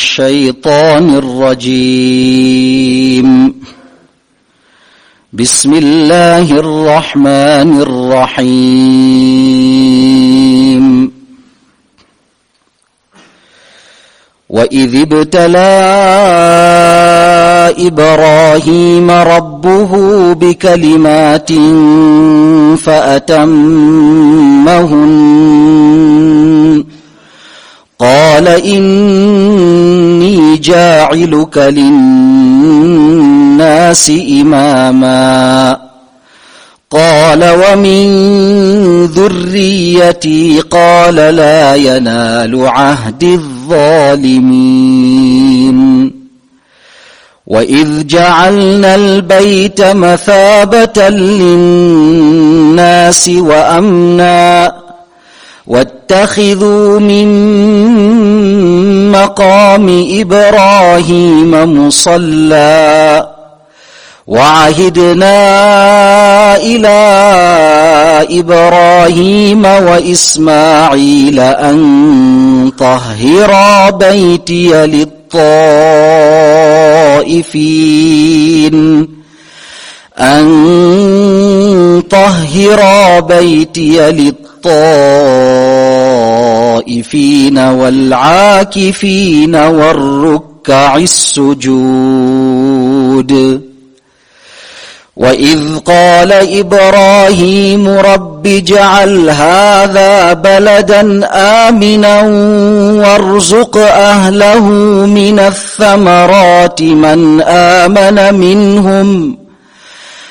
الشيطان الرجيم. بسم الله الرحمن الرحيم. وإذ ابتلى إبراهيم ربه بكلمات فأتمهن قال إني جاعلك للناس إماما. قال ومن ذريتي؟ قال لا ينال عهد الظالمين. وإذ جعلنا البيت مثابة للناس وأمنا واتخذوا من مقام إبراهيم مصلى وعهدنا إلى إبراهيم وإسماعيل أن طهر بيتي للطائفين. أن طهر بيتي للطائفين. والعاكفين والركع السجود. وإذ قال إبراهيم رب جعل هذا بلدا آمنا وارزق أهله من الثمرات من آمن منهم.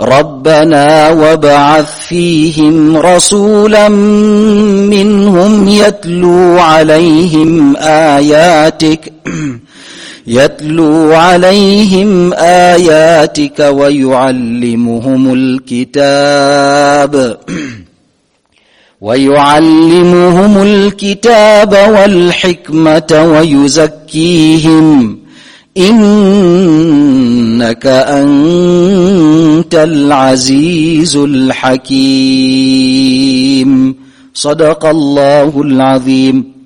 ربنا وابعث فيهم رسولا منهم يتلو عليهم آياتك يتلو عليهم آياتك ويعلمهم الكتاب ويعلمهم الكتاب والحكمة ويزكيهم إنك أنت العزيز الحكيم. صدق الله العظيم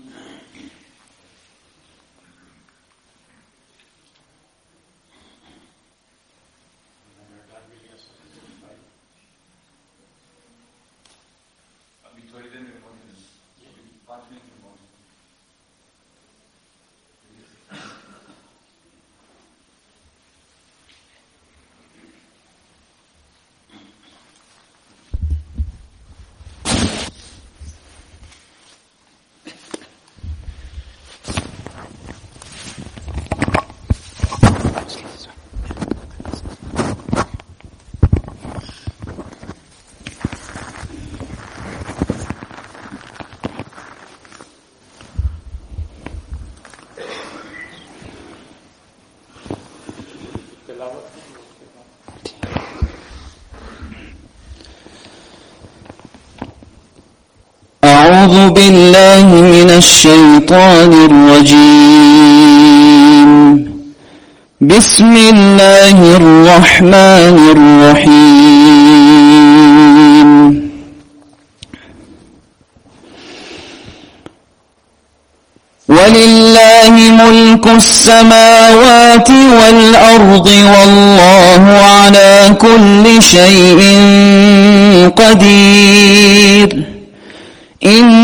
أعوذ بالله من الشيطان الرجيم. بسم الله الرحمن الرحيم. ولله ملك السماوات والأرض والله على كل شيء قدير. إن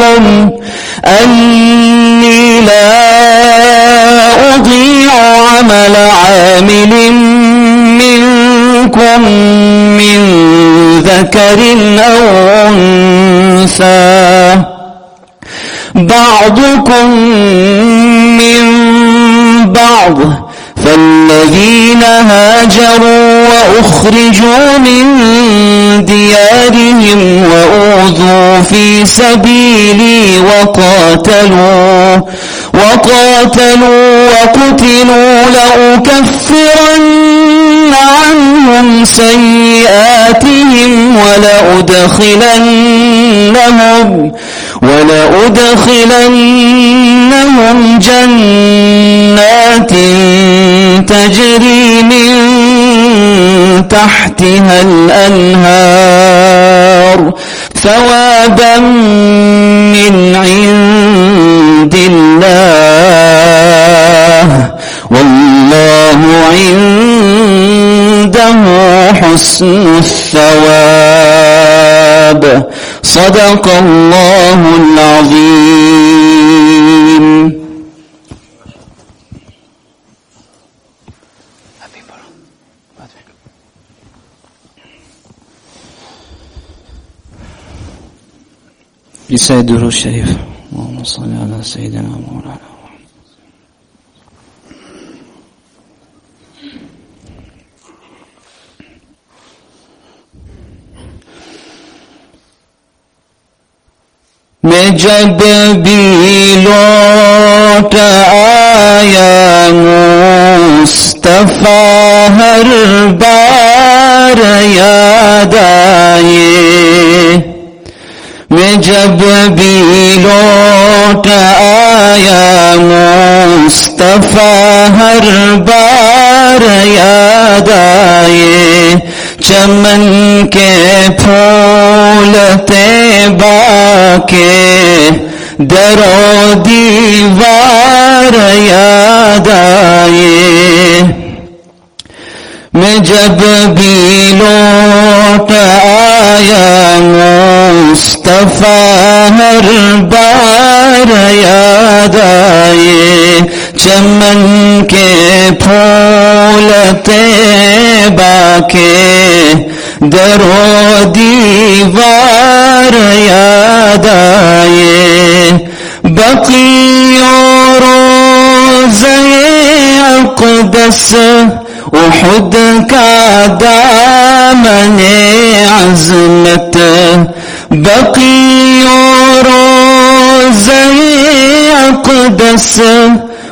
منكم أني لا أضيع عمل عامل منكم من ذكر أو أنثى. بعضكم من بعض فالذين هاجروا وأخرجوا من ديارهم وأوذوا في سبيلي وقاتلوا وقاتلوا وقتلوا لأكفرن عنهم سيئاتهم ولأدخلنهم ولأدخلنهم جنات تجري من تحتها الأنهار. ثوابا من عند الله. والله عنده حسن الثواب. صدق الله العظيم. بسيد الشريف اللهم صل على سيدنا مولانا میں جب بھی لوٹ آیا مصطفیٰ ہر بار یاد آئے میں جب بھی لوٹ آیا مصطفیٰ، ہر بار یاد آئے۔ چمن کے پھول تے با کے درو دیوار یاد آئے۔ میں جب بھی لوٹ آیا مصطفیٰ ہر بار یاد آئے، چمن کے پھول کے درو دیوار یاد آئے۔ بقی اور اقدس، احد کا دامن عظمت بقی اور أقدس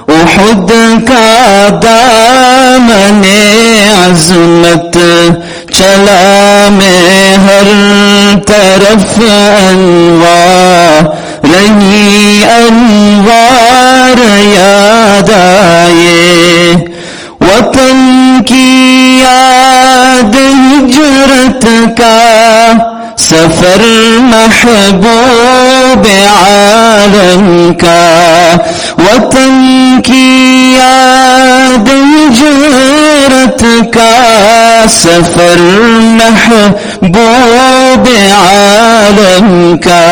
أحد کا دامن عظمت چلا میں ہر طرف أنوار رہی أنوار یاد آئے وطن کی یاد ہجرت کا سفر محبوب عالم کا وطن کی یاد ہجرت کا سفر محبوب عالم کا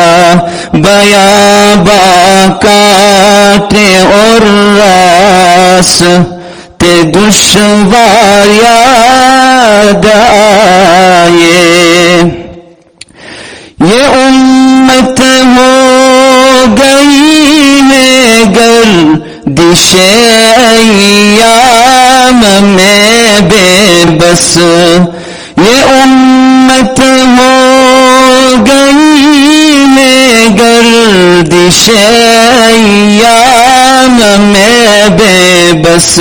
بیا با کاٹے اور راس دشوار یاد آئے یہ امت ہو گئی ہے گر دشے ایام میں بے بس۔ یہ امت ہو گئی ہے گر دشے ایام میں بے بس۔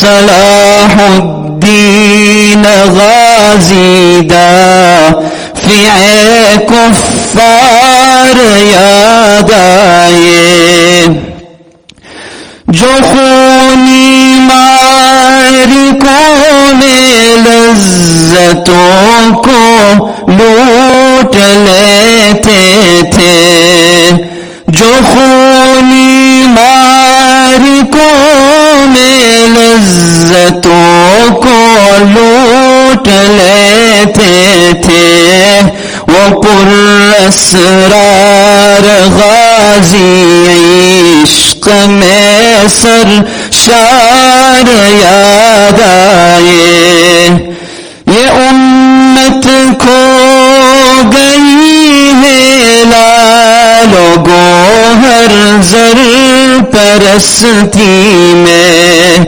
صلاح الدین غازی دا کفار یاد آئے۔ جو خونی مار کو میں لذتوں کو لوٹ لیتے تھے۔ جو خونی ماری کو میں لذتوں کو لوٹ لیتے تھے، وہ پر اسرار غازی عشق میں سر شار یاد آئے۔ یہ امت کھو گئی ہے، لالو ہر زر پرستی میں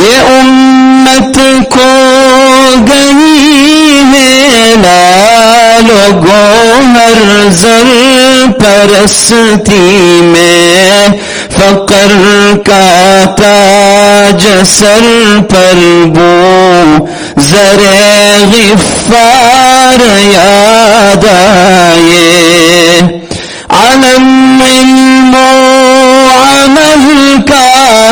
یہ امت کو گئی ہے لالو ہر زر پرستی میں فقر کا تاج سر پر بو زر غفار یاد آئے۔ علم علم و عمل کا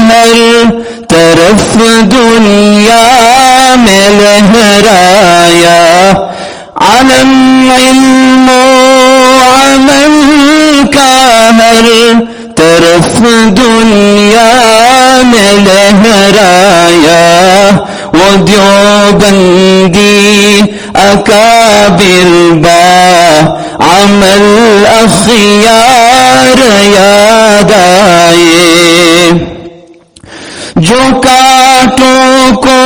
ہر طرف دنیا میں لہرایا علم علم و عمل کا ہر طرف دنیا میں لہرایا وہ اکابر با عمل اخیار یاد آئے جو کاٹوں کو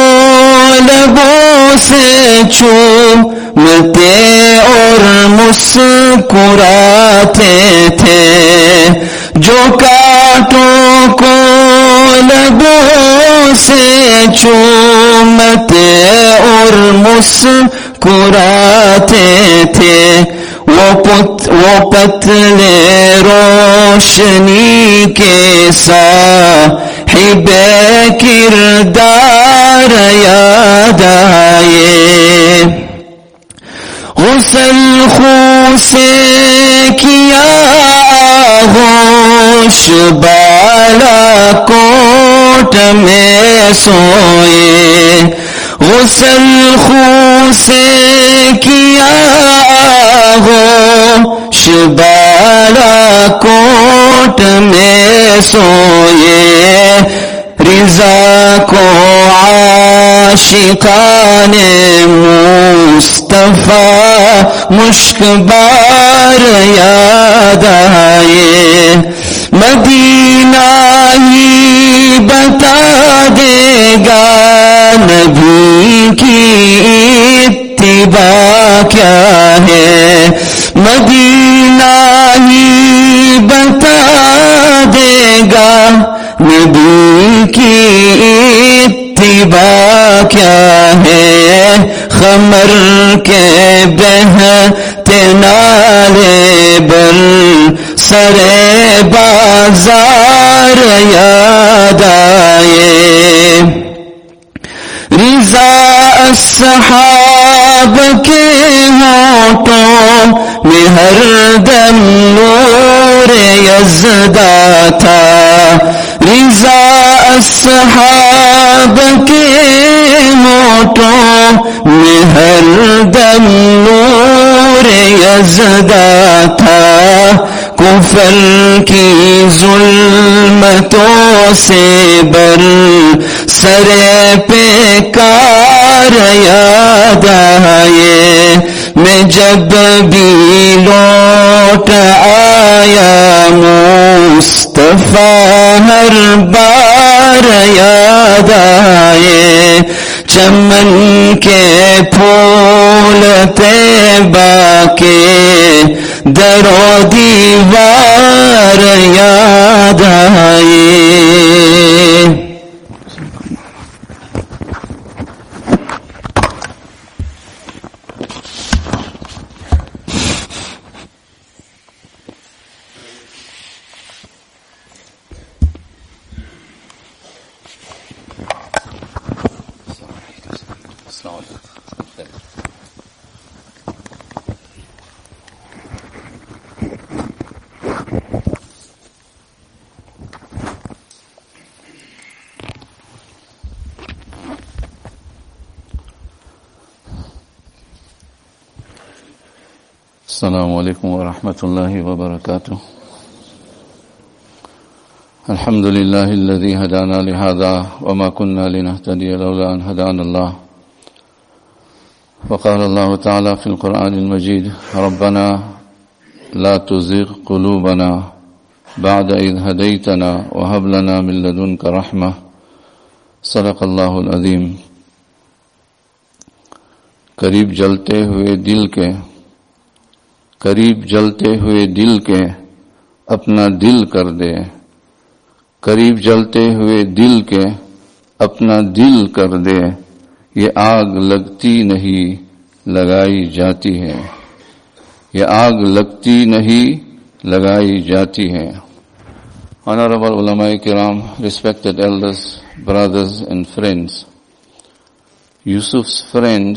لبوں سے چومتے اور مسکراتے تھے۔ جو کاٹوں کو لبوں سے چومتے اور مسکراتے تھے۔ وہ پتلے روشنی کے ساتھ بے کردار یاد آئے۔ غسل خو سے کیا ہوش بالا کوٹ میں سوئے۔ غسل خون سے کیا ہو شبارہ کوٹ میں سوئے۔ رضا کو عاشقان مصطفیٰ مشک بار یاد آئے۔ مدینہ ہی بتا دے گا نبی۔ اتباع کیا ہے؟ مدینہ ہی بتا دے گا۔ نبی کی اتباع کیا ہے؟ خمر کے بہتے نالے بل سرے بازار یاد آئے۔ رضا السحاب كي مهر دم نور يزداتا رزا السحاب مهر دم نور يزداتا كفر كي ظلمتو سبر سر پہ کار یاد آئے۔ میں جب بھی لوٹ آیا، مصطفیٰ ہر بار یاد آئے۔ چمن کے پھول تیبا کے درو دیوار یاد آئے۔ السلام عليكم ورحمة الله وبركاته. الحمد لله الذي هدانا لهذا وما كنا لنهتدي لولا أن هدانا الله. وقال الله تعالى في القرآن المجيد، ربنا لا تزغ قلوبنا بعد إذ هديتنا وهب لنا من لدنك رحمة. صدق الله العظيم. قریب جلتے ہوئے دل کے قریب جلتے ہوئے دل کے اپنا دل کر دے۔ قریب جلتے ہوئے دل کے اپنا دل کر دے۔ یہ آگ لگتی نہیں لگائی جاتی ہے۔ یہ آگ لگتی نہیں لگائی جاتی ہے۔ Honorable ulama kiram, respected elders, brothers and friends, Yusuf's friend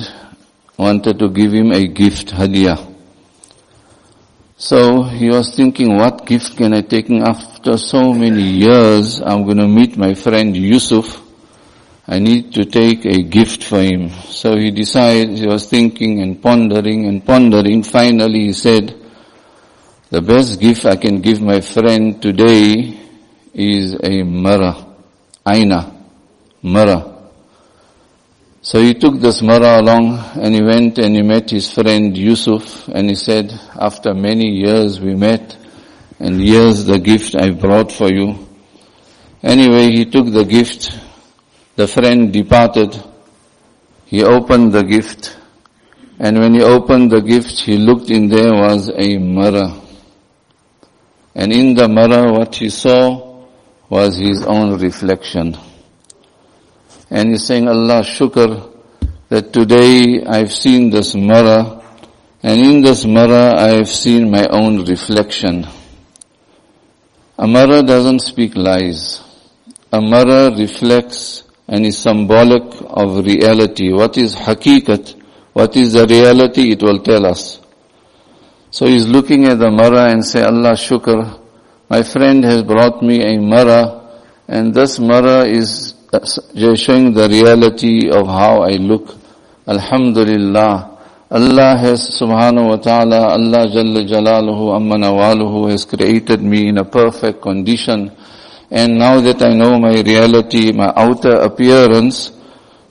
wanted to give him a gift, hadiyah. So he was thinking, what gift can I take? After so many years, I'm going to meet my friend Yusuf. I need to take a gift for him. So he decided, he was thinking and pondering and pondering. Finally he said, the best gift I can give my friend today is a mirror, aina, mirror. So he took the mirror along and he went and he met his friend Yusuf and he said, after many years we met and here's the gift I brought for you. Anyway, he took the gift. The friend departed. He opened the gift and when he opened the gift, he looked in there was a mirror. And in the mirror what he saw was his own reflection. And he's saying, Allah shukr that today I've seen this mirror and in this mirror I've seen my own reflection. A mirror doesn't speak lies. A mirror reflects and is symbolic of reality. What is hakikat? What is the reality? It will tell us. So he's looking at the mirror and say, Allah shukr, my friend has brought me a mirror and this mirror is showing the reality of how I look. Alhamdulillah. Allah has subhanahu wa ta'ala, Allah jalla jalaluhu amma nawaluhu has created me in a perfect condition. And now that I know my reality, my outer appearance,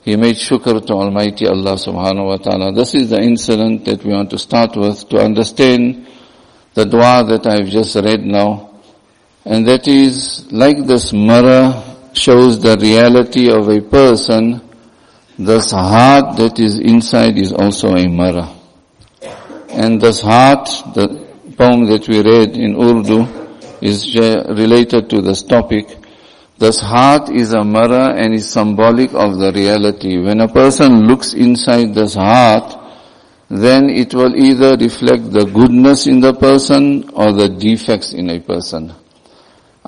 He made shukr to Almighty Allah subhanahu wa ta'ala. This is the incident that we want to start with to understand the dua that I've just read now. And that is like this mirror shows the reality of a person this heart that is inside is also a mirror. And this heart, the poem that we read in Urdu, is related to this topic. This heart is a mirror and is symbolic of the reality. When a person looks inside this heart, then it will either reflect the goodness in the person or the defects in a person.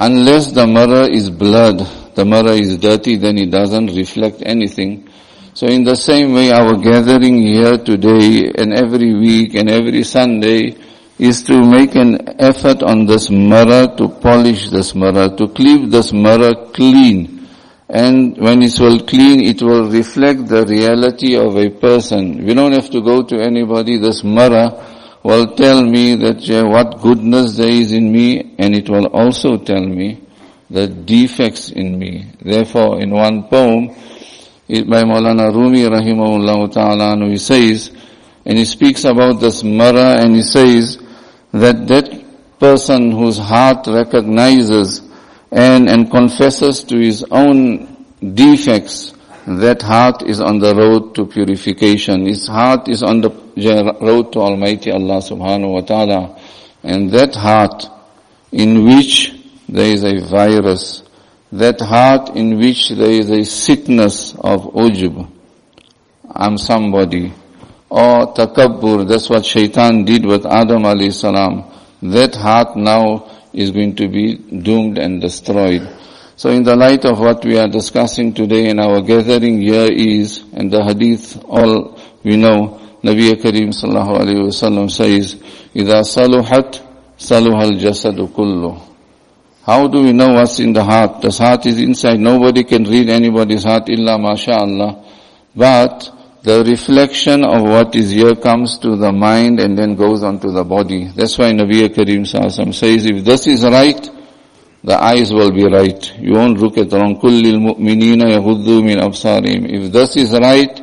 Unless the mirror is blood, the mirror is dirty, then it doesn't reflect anything. So in the same way, our gathering here today and every week and every Sunday is to make an effort on this mirror, to polish this mirror, to keep this mirror clean. And when it's well clean, it will reflect the reality of a person. We don't have to go to anybody. This mirror will tell me that uh, what goodness there is in me, and it will also tell me the defects in me. Therefore, in one poem, it, by Maulana Rumi rahimahullah ta'ala he says, and he speaks about this mirror and he says that that person whose heart recognizes and, and confesses to his own defects, that heart is on the road to purification. His heart is on the road to Almighty Allah subhanahu wa ta'ala. And that heart in which there is a virus, that heart in which there is a sickness of ujub. I'm somebody. Or takabbur, that's what shaitan did with Adam alayhi salam. That heart now is going to be doomed and destroyed. So in the light of what we are discussing today in our gathering here is, and the hadith all we know, Nabi Kareem sallallahu alayhi wa sallam says, إِذَا صَلُحَتْ صَلُحَ الْجَسَدُ كُلُّهُ how do we know what's in the heart? The heart is inside. Nobody can read anybody's heart illa masha'Allah. But the reflection of what is here comes to the mind and then goes on to the body. That's why Nabi Kareem Sallallahu says, if this is right, the eyes will be right. You won't look at wrong. Kullil mu'minina yahuddu min absarim. If this is right,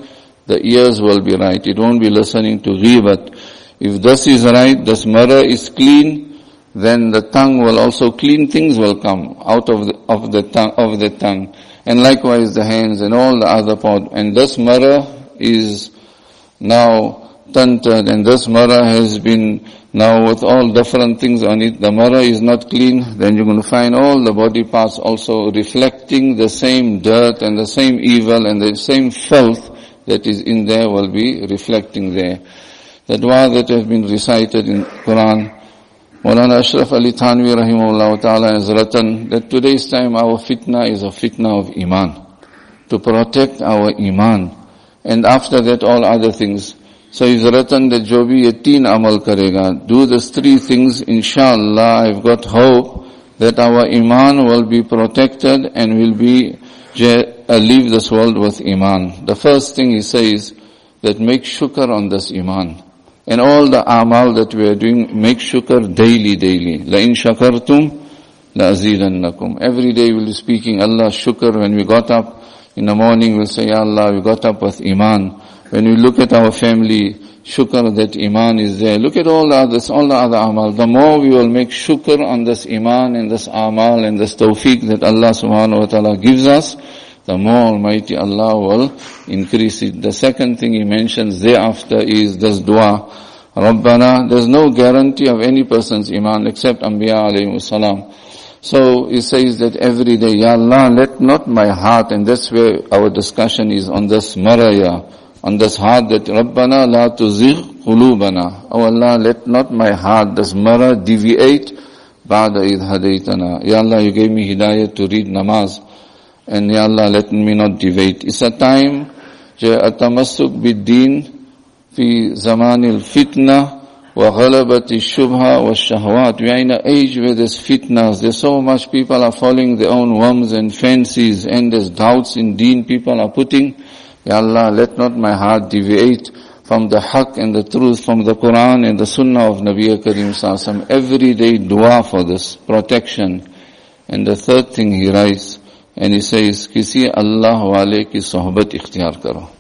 the ears will be right. It won't be listening to ghibat. If this is right, this mirror is clean, then the tongue will also clean things will come out of the, of the tongue, of the tongue. And likewise the hands and all the other part. And this mirror is now tinted and this mirror has been now with all different things on it. The mirror is not clean, then you're going to find all the body parts also reflecting the same dirt and the same evil and the same filth that is in there will be reflecting there. The dua that has been recited in Quran, Maulana Ashraf Ali Thanvi rahimahullah ta'ala has written that today's time our fitna is a fitna of iman. To protect our iman. And after that all other things. So he's written that jo bhi ye teen amal karega. Do these three things inshallah I've got hope that our iman will be protected and will be uh, leave this world with iman. The first thing he says that make shukr on this iman. And all the amal that we are doing, make shukr daily, daily. La in shakartum, la azidannakum. Every day we'll be speaking Allah shukr. When we got up in the morning, we'll say, Ya Allah, we got up with iman. When we look at our family, shukr that iman is there. Look at all the others, all the other amal. The more we will make shukr on this iman and this amal and this tawfiq that Allah subhanahu wa ta'ala gives us, the more Almighty Allah will increase it. The second thing he mentions thereafter is this dua. Rabbana, there's no guarantee of any person's iman except Anbiya alayhi salam. So he says that every day, Ya Allah, let not my heart, and that's where our discussion is on this maraya, on this heart that Rabbana la tuzigh qulubana. Oh Allah, let not my heart, this mara deviate ba'da idh hadaytana. Ya Allah, you gave me hidayah to read namaz. And Ya Allah, let me not deviate. It's a time, جو التمسك بالدين في زمان الفتنة وَغَلَبَتِ الشُّبْهَ وَالشَّهْوَاتِ We are in an age where there's fitnas, there's so much people are following their own whims and fancies, and there's doubts in deen people are putting. Ya Allah, let not my heart deviate from the haqq and the truth, from the Quran and the Sunnah of Nabi Karim Sallallahu Every day dua for this, protection. And the third thing he writes, and he says, kisi Allah wale ki sohbat ikhtiyar karo.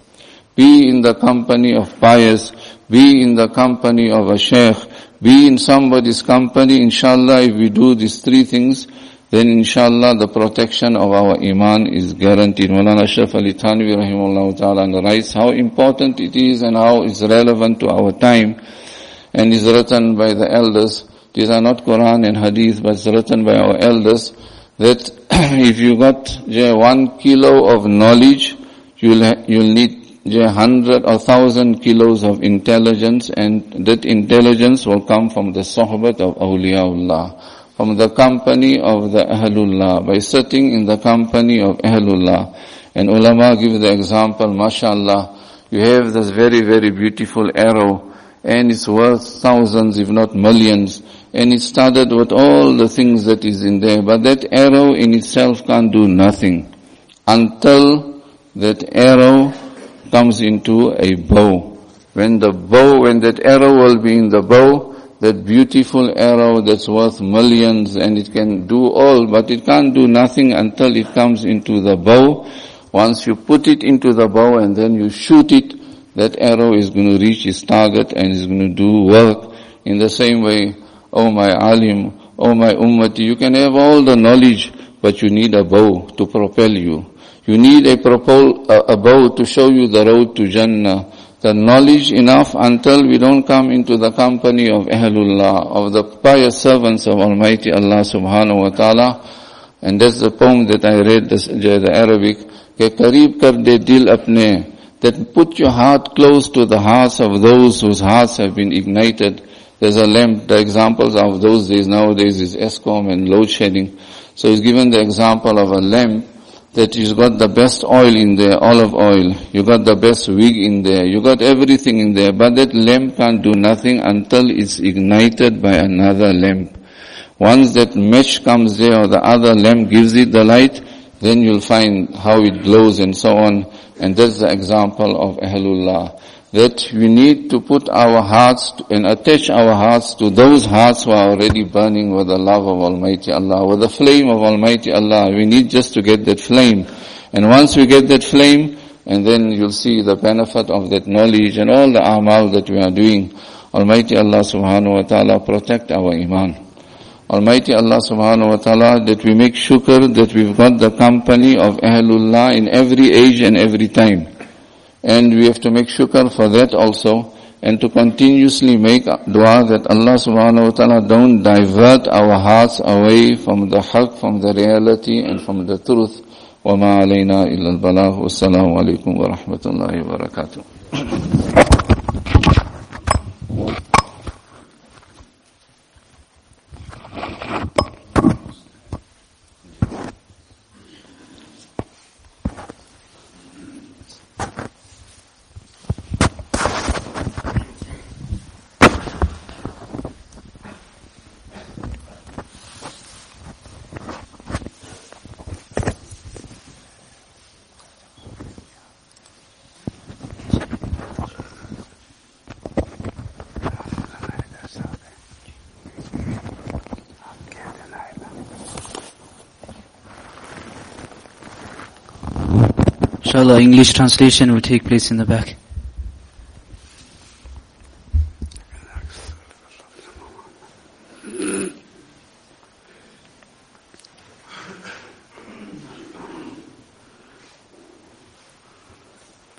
Be in the company of pious, be in the company of a sheikh, be in somebody's company, inshallah, if we do these three things, then inshallah the protection of our iman is guaranteed. Mulana Ashraf Ali Thanvi rahimahullah ta'ala writes how important it is and how it's relevant to our time and is written by the elders. These are not Quran and Hadith, but it's written by our elders that if you got one kilo of knowledge, you'll, you'll need a hundred or thousand kilos of intelligence and that intelligence will come from the sohbat of awliyaullah, from the company of the ahlullah, by sitting in the company of ahlullah. And ulama give the example, mashallah, you have this very, very beautiful arrow and it's worth thousands if not millions and it started with all the things that is in there but that arrow in itself can't do nothing until that arrow comes into a bow. When the bow, when that arrow will be in the bow, that beautiful arrow that's worth millions and it can do all, but it can't do nothing until it comes into the bow. Once you put it into the bow and then you shoot it, that arrow is going to reach its target and is going to do work. In the same way, oh my alim, oh my ummati, you can have all the knowledge, but you need a bow to propel you. You need a, propol, a, a bow to show you the road to Jannah. The knowledge enough until we don't come into the company of Ahlullah, of the pious servants of Almighty Allah subhanahu wa ta'ala. And that's the poem that I read, the, the Arabic. Ke kar de dil apne. That put your heart close to the hearts of those whose hearts have been ignited. There's a lamp, the examples of those days nowadays is ESCOM and load shedding. So he's given the example of a lamp that you've got the best oil in there, olive oil, you got the best wig in there, you got everything in there, but that lamp can't do nothing until it's ignited by another lamp. Once that match comes there or the other lamp gives it the light, then you'll find how it glows and so on. And that's the example of Ahlullah that we need to put our hearts and attach our hearts to those hearts who are already burning with the love of Almighty Allah, with the flame of Almighty Allah. We need just to get that flame. And once we get that flame, and then you'll see the benefit of that knowledge and all the amal that we are doing. Almighty Allah subhanahu wa ta'ala protect our iman. Almighty Allah subhanahu wa ta'ala that we make shukr that we've got the company of Ahlullah in every age and every time And we have to make shukr for that also and to continuously make dua that Allah subhanahu wa ta'ala don't divert our hearts away from the haqq, from the reality and from the truth. وما علينا إلا البلاغ والسلام عليكم ورحمة الله وبركاته Inshallah, English translation will take place in the back.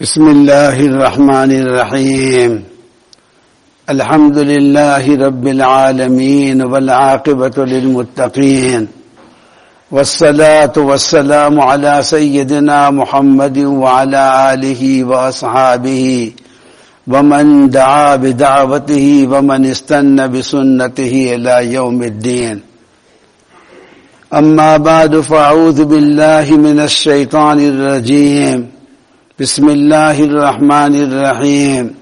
بسم الله الرحمن الرحيم الحمد لله رب العالمين والعاقبة للمتقين والصلاة والسلام على سيدنا محمد وعلى آله وأصحابه ومن دعا بدعوته ومن استنى بسنته إلى يوم الدين. أما بعد فأعوذ بالله من الشيطان الرجيم. بسم الله الرحمن الرحيم.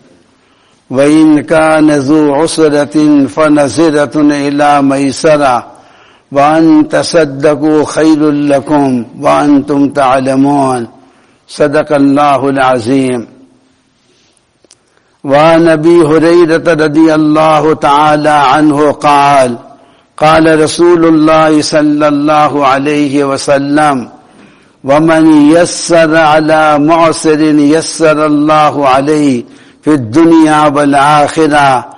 وإن كان ذو عسرة فنزرة إلى ميسرة وأن تصدقوا خير لكم وأنتم تعلمون. صدق الله العظيم. وعن أبي هريرة رضي الله تعالى عنه قال قال رسول الله صلى الله عليه وسلم ومن يسر على معسر يسر الله عليه في الدنيا والآخرة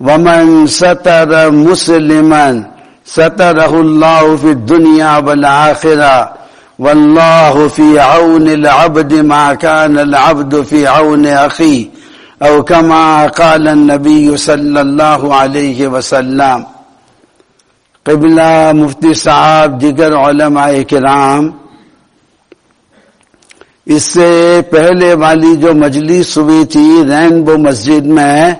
ومن ستر مسلما ستره الله في الدنيا والآخرة والله في عون العبد ما كان العبد في عون أخيه أو كما قال النبي صلى الله عليه وسلم. قبلہ مفتی صاحب، دیگر علماء کرام، اس سے پہلے والی جو مجلس ہوئی تھی رینبو مسجد میں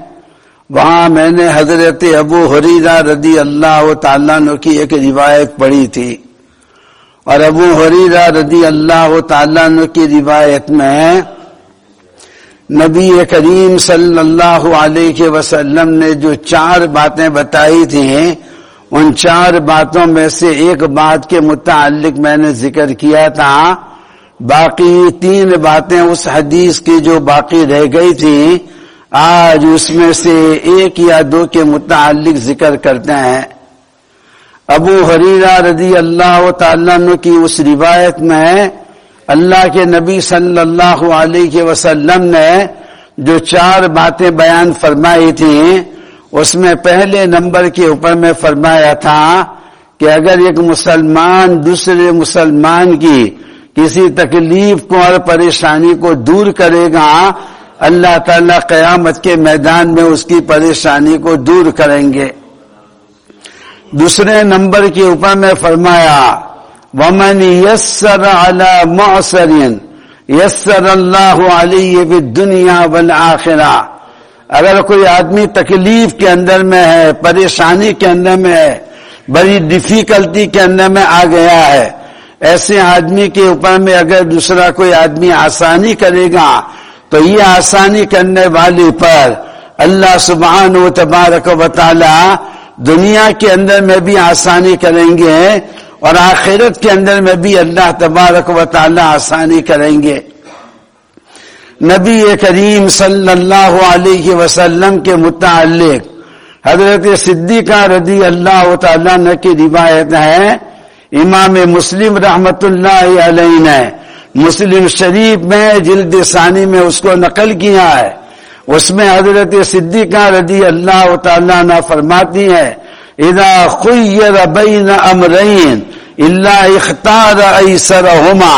وہاں میں نے حضرت ابو حریرہ رضی اللہ تعالیٰ عنہ کی ایک روایت پڑھی تھی۔ اور ابو حریرہ رضی اللہ تعالیٰ عنہ کی روایت میں نبی کریم صلی اللہ علیہ وسلم نے جو چار باتیں بتائی تھیں، ان چار باتوں میں سے ایک بات کے متعلق میں نے ذکر کیا تھا۔ باقی تین باتیں اس حدیث کی جو باقی رہ گئی تھیں آج اس میں سے ایک یا دو کے متعلق ذکر کرتے ہیں۔ ابو حریرہ رضی اللہ تعالیٰ کی اس روایت میں اللہ کے نبی صلی اللہ علیہ وسلم نے جو چار باتیں بیان فرمائی تھیں، اس میں پہلے نمبر کے اوپر میں فرمایا تھا کہ اگر ایک مسلمان دوسرے مسلمان کی کسی تکلیف کو اور پریشانی کو دور کرے گا اللہ تعالیٰ قیامت کے میدان میں اس کی پریشانی کو دور کریں گے۔ دوسرے نمبر کے اوپر میں فرمایا، ومن یسر علی معصرین یسر اللہ علیہ دنیا والآخرہ اگر کوئی آدمی تکلیف کے اندر میں ہے، پریشانی کے اندر میں ہے، بڑی ڈیفیکلٹی کے اندر میں آ گیا ہے، ایسے آدمی کے اوپر میں اگر دوسرا کوئی آدمی آسانی کرے گا تو یہ آسانی کرنے والی پر اللہ سبحان و تبارک و تعالی دنیا کے اندر میں بھی آسانی کریں گے اور آخرت کے اندر میں بھی اللہ تبارک و تعالی آسانی کریں گے۔ نبی کریم صلی اللہ علیہ وسلم کے متعلق حضرت صدیقہ رضی اللہ تعالیٰ کی روایت ہے۔ امام مسلم رحمت اللہ علیہ نے مسلم شریف میں جلد ثانی میں اس کو نقل کیا ہے۔ اس میں حضرت صدیقہ رضی اللہ تعالیٰ نہ فرماتی ہے اذا خیر بین امرین اللہ اختار ایسرہما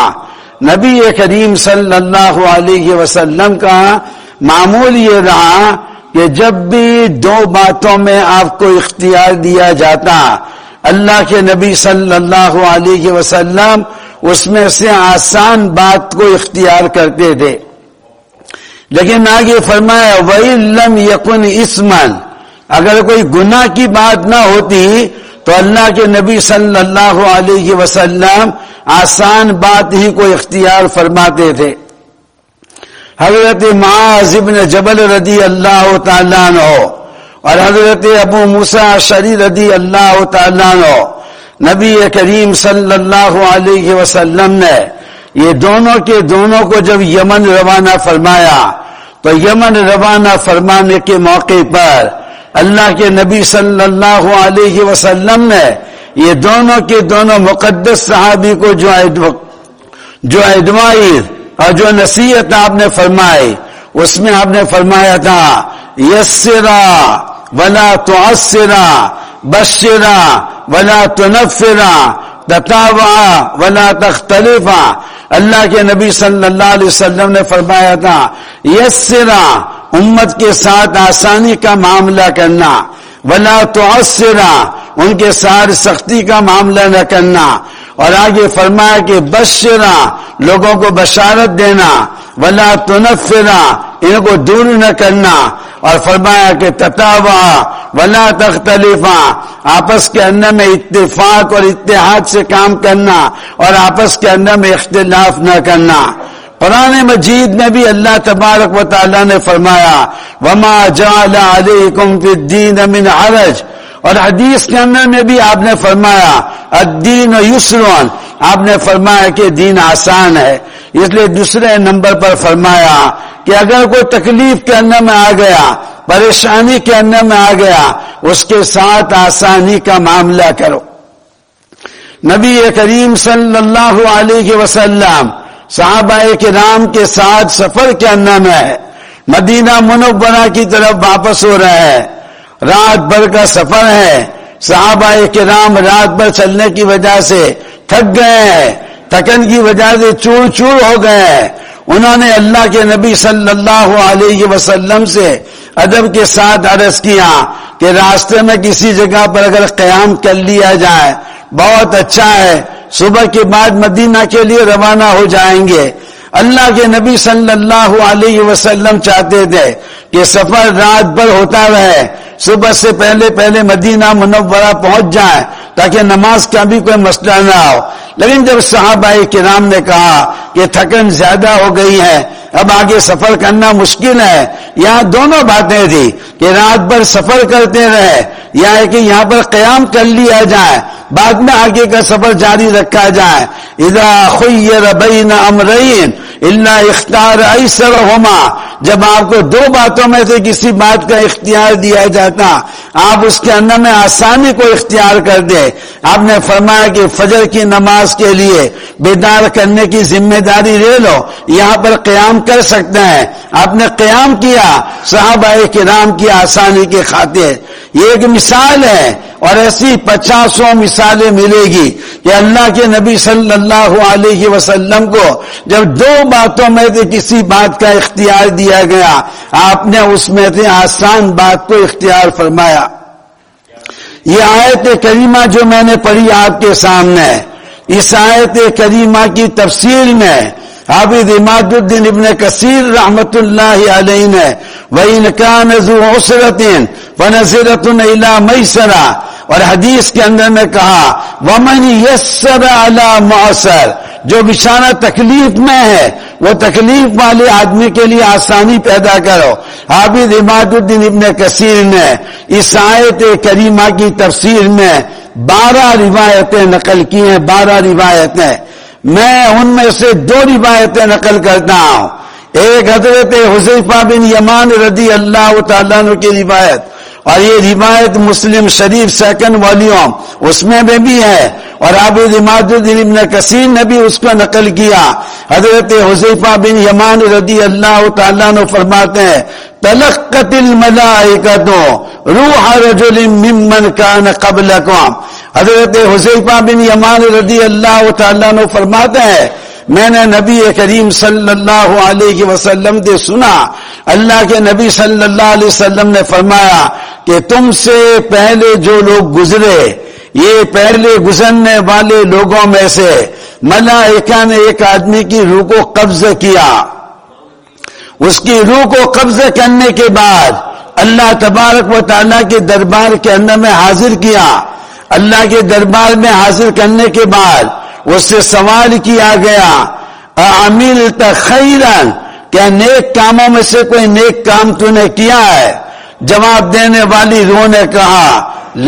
نبی کریم صلی اللہ علیہ وسلم کا معمول یہ رہا کہ جب بھی دو باتوں میں آپ کو اختیار دیا جاتا، اللہ کے نبی صلی اللہ علیہ وسلم اس میں سے آسان بات کو اختیار کرتے تھے۔ لیکن آگے فرمایا وہی لم یقن اسمن اگر کوئی گناہ کی بات نہ ہوتی تو اللہ کے نبی صلی اللہ علیہ وسلم آسان بات ہی کو اختیار فرماتے تھے۔ حضرت معاذ ابن جبل رضی اللہ تعالیٰ عنہ اور حضرت ابو موسا شری رضی اللہ تعالیٰ عنہ نبی کریم صلی اللہ علیہ وسلم نے یہ دونوں کے دونوں کو جب یمن روانہ فرمایا، تو یمن روانہ فرمانے کے موقع پر اللہ کے نبی صلی اللہ علیہ وسلم نے یہ دونوں کے دونوں مقدس صحابی کو جو جو ادوائی اور جو نصیحت آپ نے فرمائی، اس میں آپ نے فرمایا تھا، یسرا ولا تو بشرا ولا تنفرا تتاوا ولا تختلفا اللہ کے نبی صلی اللہ علیہ وسلم نے فرمایا تھا یسرا امت کے ساتھ آسانی کا معاملہ کرنا، ولا تو ان کے ساتھ سختی کا معاملہ نہ کرنا. اور آگے فرمایا کہ بشرا لوگوں کو بشارت دینا، ولا تنفرا ان کو دور نہ کرنا. اور فرمایا کہ تتاوا ولا تختلفا، آپس کے اندر میں اتفاق اور اتحاد سے کام کرنا اور آپس کے اندر میں اختلاف نہ کرنا۔ قرآن مجید میں بھی اللہ تبارک و تعالیٰ نے فرمایا، وما جعل علیکم فی الدین من عرج اور حدیث کے اندر میں بھی آپ نے فرمایا، الدین یسرون، آپ نے فرمایا کہ دین آسان ہے۔ اس لیے دوسرے نمبر پر فرمایا کہ اگر کوئی تکلیف کے اندر میں آ گیا، پریشانی کے اندر میں آ گیا، اس کے ساتھ آسانی کا معاملہ کرو۔ نبی کریم صلی اللہ علیہ وسلم صحابہ کرام کے ساتھ سفر کے اندر میں ہے مدینہ منورہ کی طرف واپس ہو رہے ہیں۔ رات بھر کا سفر ہے۔ صحابہ کرام رات بھر چلنے کی وجہ سے تھک گئے ہیں۔ تھکن کی وجہ سے چور چور ہو گئے۔ ہیں انہوں نے اللہ کے نبی صلی اللہ علیہ وسلم سے ادب کے ساتھ عرض کیا کہ راستے میں کسی جگہ پر اگر قیام کر لیا جائے، بہت اچھا ہے۔ صبح کے بعد مدینہ کے لیے روانہ ہو جائیں گے۔ اللہ کے نبی صلی اللہ علیہ وسلم چاہتے تھے کہ سفر رات بھر ہوتا رہے، صبح سے پہلے پہلے مدینہ منورہ پہنچ جائیں تاکہ نماز کا بھی کوئی مسئلہ نہ ہو۔ لیکن جب صحابہ کرام نے کہا کہ تھکن زیادہ ہو گئی ہے، اب آگے سفر کرنا مشکل ہے۔ یہاں دونوں باتیں تھی کہ رات بھر سفر کرتے رہے، یا کہ یہاں پر قیام کر لیا جائے، بعد میں آگے کا سفر جاری رکھا جائے۔ اذا خیر بین امرین إلا يختار أيسرهما جب آپ کو دو باتوں میں سے کسی بات کا اختیار دیا جاتا، آپ اس کے اندر میں آسانی کو اختیار کر دے۔ آپ نے فرمایا کہ فجر کی نماز کے لیے بیدار کرنے کی ذمہ داری لے لو، یہاں پر قیام کر سکتے ہیں۔ آپ نے قیام کیا، صحابہ کرام کی آسانی کے خاطر۔ یہ ایک مثال ہے اور ایسی پچاسوں مثالیں ملے گی کہ اللہ کے نبی صلی اللہ علیہ وسلم کو جب دو باتوں میں سے کسی بات کا اختیار دیا گیا۔ آپ نے اس میں سے آسان بات کو اختیار فرمایا۔ یہ آیت کریمہ جو میں نے پڑھی آپ کے سامنے، اس آیت کریمہ کی تفصیل میں حافظ اماد الدین ابن کثیر رحمت اللہ علیہ نے وہی نقان عسرتین و نصیرت اللہ میسرا اور حدیث کے اندر میں کہا، ومن یسر علی معصر جو بچارہ تکلیف میں ہے، وہ تکلیف والے آدمی کے لیے آسانی پیدا کرو۔ حافظ اماد الدین ابن کثیر نے اس آیت کریمہ کی تفسیر میں بارہ روایتیں نقل کی ہیں، بارہ روایتیں۔ میں ان میں سے دو روایتیں نقل کرتا ہوں۔ ایک حضرت حضیفہ بن یمان رضی اللہ تعالیٰ عنہ کی روایت اور یہ روایت مسلم شریف سیکنڈ والیوم اس میں بھی ہے اور عابد اماد الدین ابن کثیر نے بھی اس کو نقل کیا۔ حضرت حضیفہ بن یمان رضی اللہ تعالیٰ عنہ فرماتے ہیں، تلقت الملائکت روح رجل ممن کان قبلکم۔ حضرت حضیفہ بن یمان رضی اللہ تعالیٰ نے فرماتے ہیں میں نے نبی کریم صلی اللہ علیہ وسلم سے سنا، اللہ کے نبی صلی اللہ علیہ وسلم نے فرمایا کہ تم سے پہلے جو لوگ گزرے، یہ پہلے گزرنے والے لوگوں میں سے ملائکہ نے ایک آدمی کی روح کو قبض کیا۔ اس کی روح کو قبض کرنے کے بعد اللہ تبارک و تعالیٰ کے دربار کے اندر میں حاضر کیا۔ اللہ کے دربار میں حاضر کرنے کے بعد اس سے سوال کیا گیا امل تخیرن کیا نیک کاموں میں سے کوئی نیک کام تو نے کیا ہے؟ جواب دینے والی روح نے کہا،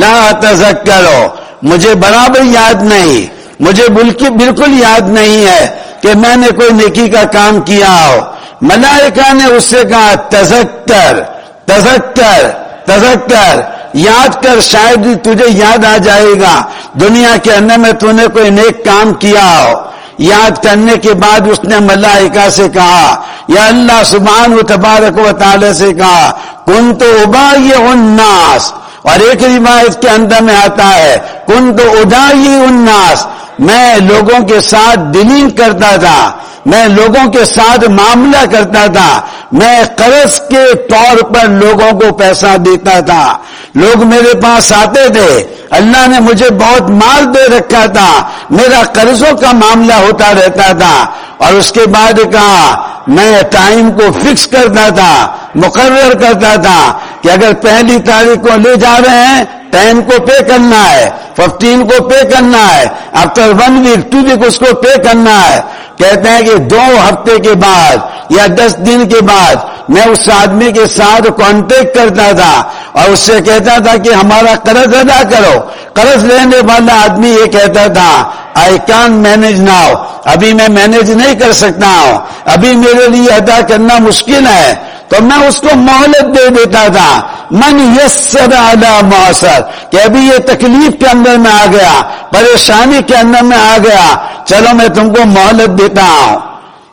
لا تذکرو کرو مجھے برابر یاد نہیں، مجھے بالکل یاد نہیں ہے کہ میں نے کوئی نیکی کا کام کیا ہو۔ ملائکہ نے اس سے کہا، تذکر تذکر تذکر یاد کر، شاید تجھے یاد آ جائے گا۔ دنیا کے اندر میں تو نے کوئی نیک کام کیا ہو۔ یاد کرنے کے بعد اس نے ملائکہ سے کہا، یا اللہ سبحان و تبارک و تعالی سے کہا کن تو ابا یہ اناس اور ایک روایت کے اندر میں آتا ہے کن تو ادا یہ اناس میں لوگوں کے ساتھ ڈیلنگ کرتا تھا۔ میں لوگوں کے ساتھ معاملہ کرتا تھا۔ میں قرض کے طور پر لوگوں کو پیسہ دیتا تھا۔ لوگ میرے پاس آتے تھے۔ اللہ نے مجھے بہت مال دے رکھا تھا۔ میرا قرضوں کا معاملہ ہوتا رہتا تھا۔ اور اس کے بعد کہا، میں ٹائم کو فکس کرتا تھا، مقرر کرتا تھا کہ اگر پہلی تاریخ کو لے جا رہے ہیں ٹائم کو پے کرنا ہے ففٹین کو پے کرنا ہے after one week two week اس کو پے کرنا ہے۔ کہتے ہیں کہ دو ہفتے کے بعد یا دس دن کے بعد میں اس آدمی کے ساتھ کانٹیکٹ کرتا تھا اور اس سے کہتا تھا کہ ہمارا قرض ادا کرو۔ قرض لینے والا آدمی یہ کہتا تھا آئی کان مینج ناؤ ابھی میں مینج نہیں کر سکتا ہوں۔ ابھی میرے لیے ادا کرنا مشکل ہے۔ تو میں اس کو مہلت دے دیتا تھا۔ من یس سر معاصر۔ کہ ابھی یہ تکلیف کے اندر میں آ گیا، پریشانی کے اندر میں آ گیا۔ چلو میں تم کو مہلت دیتا ہوں۔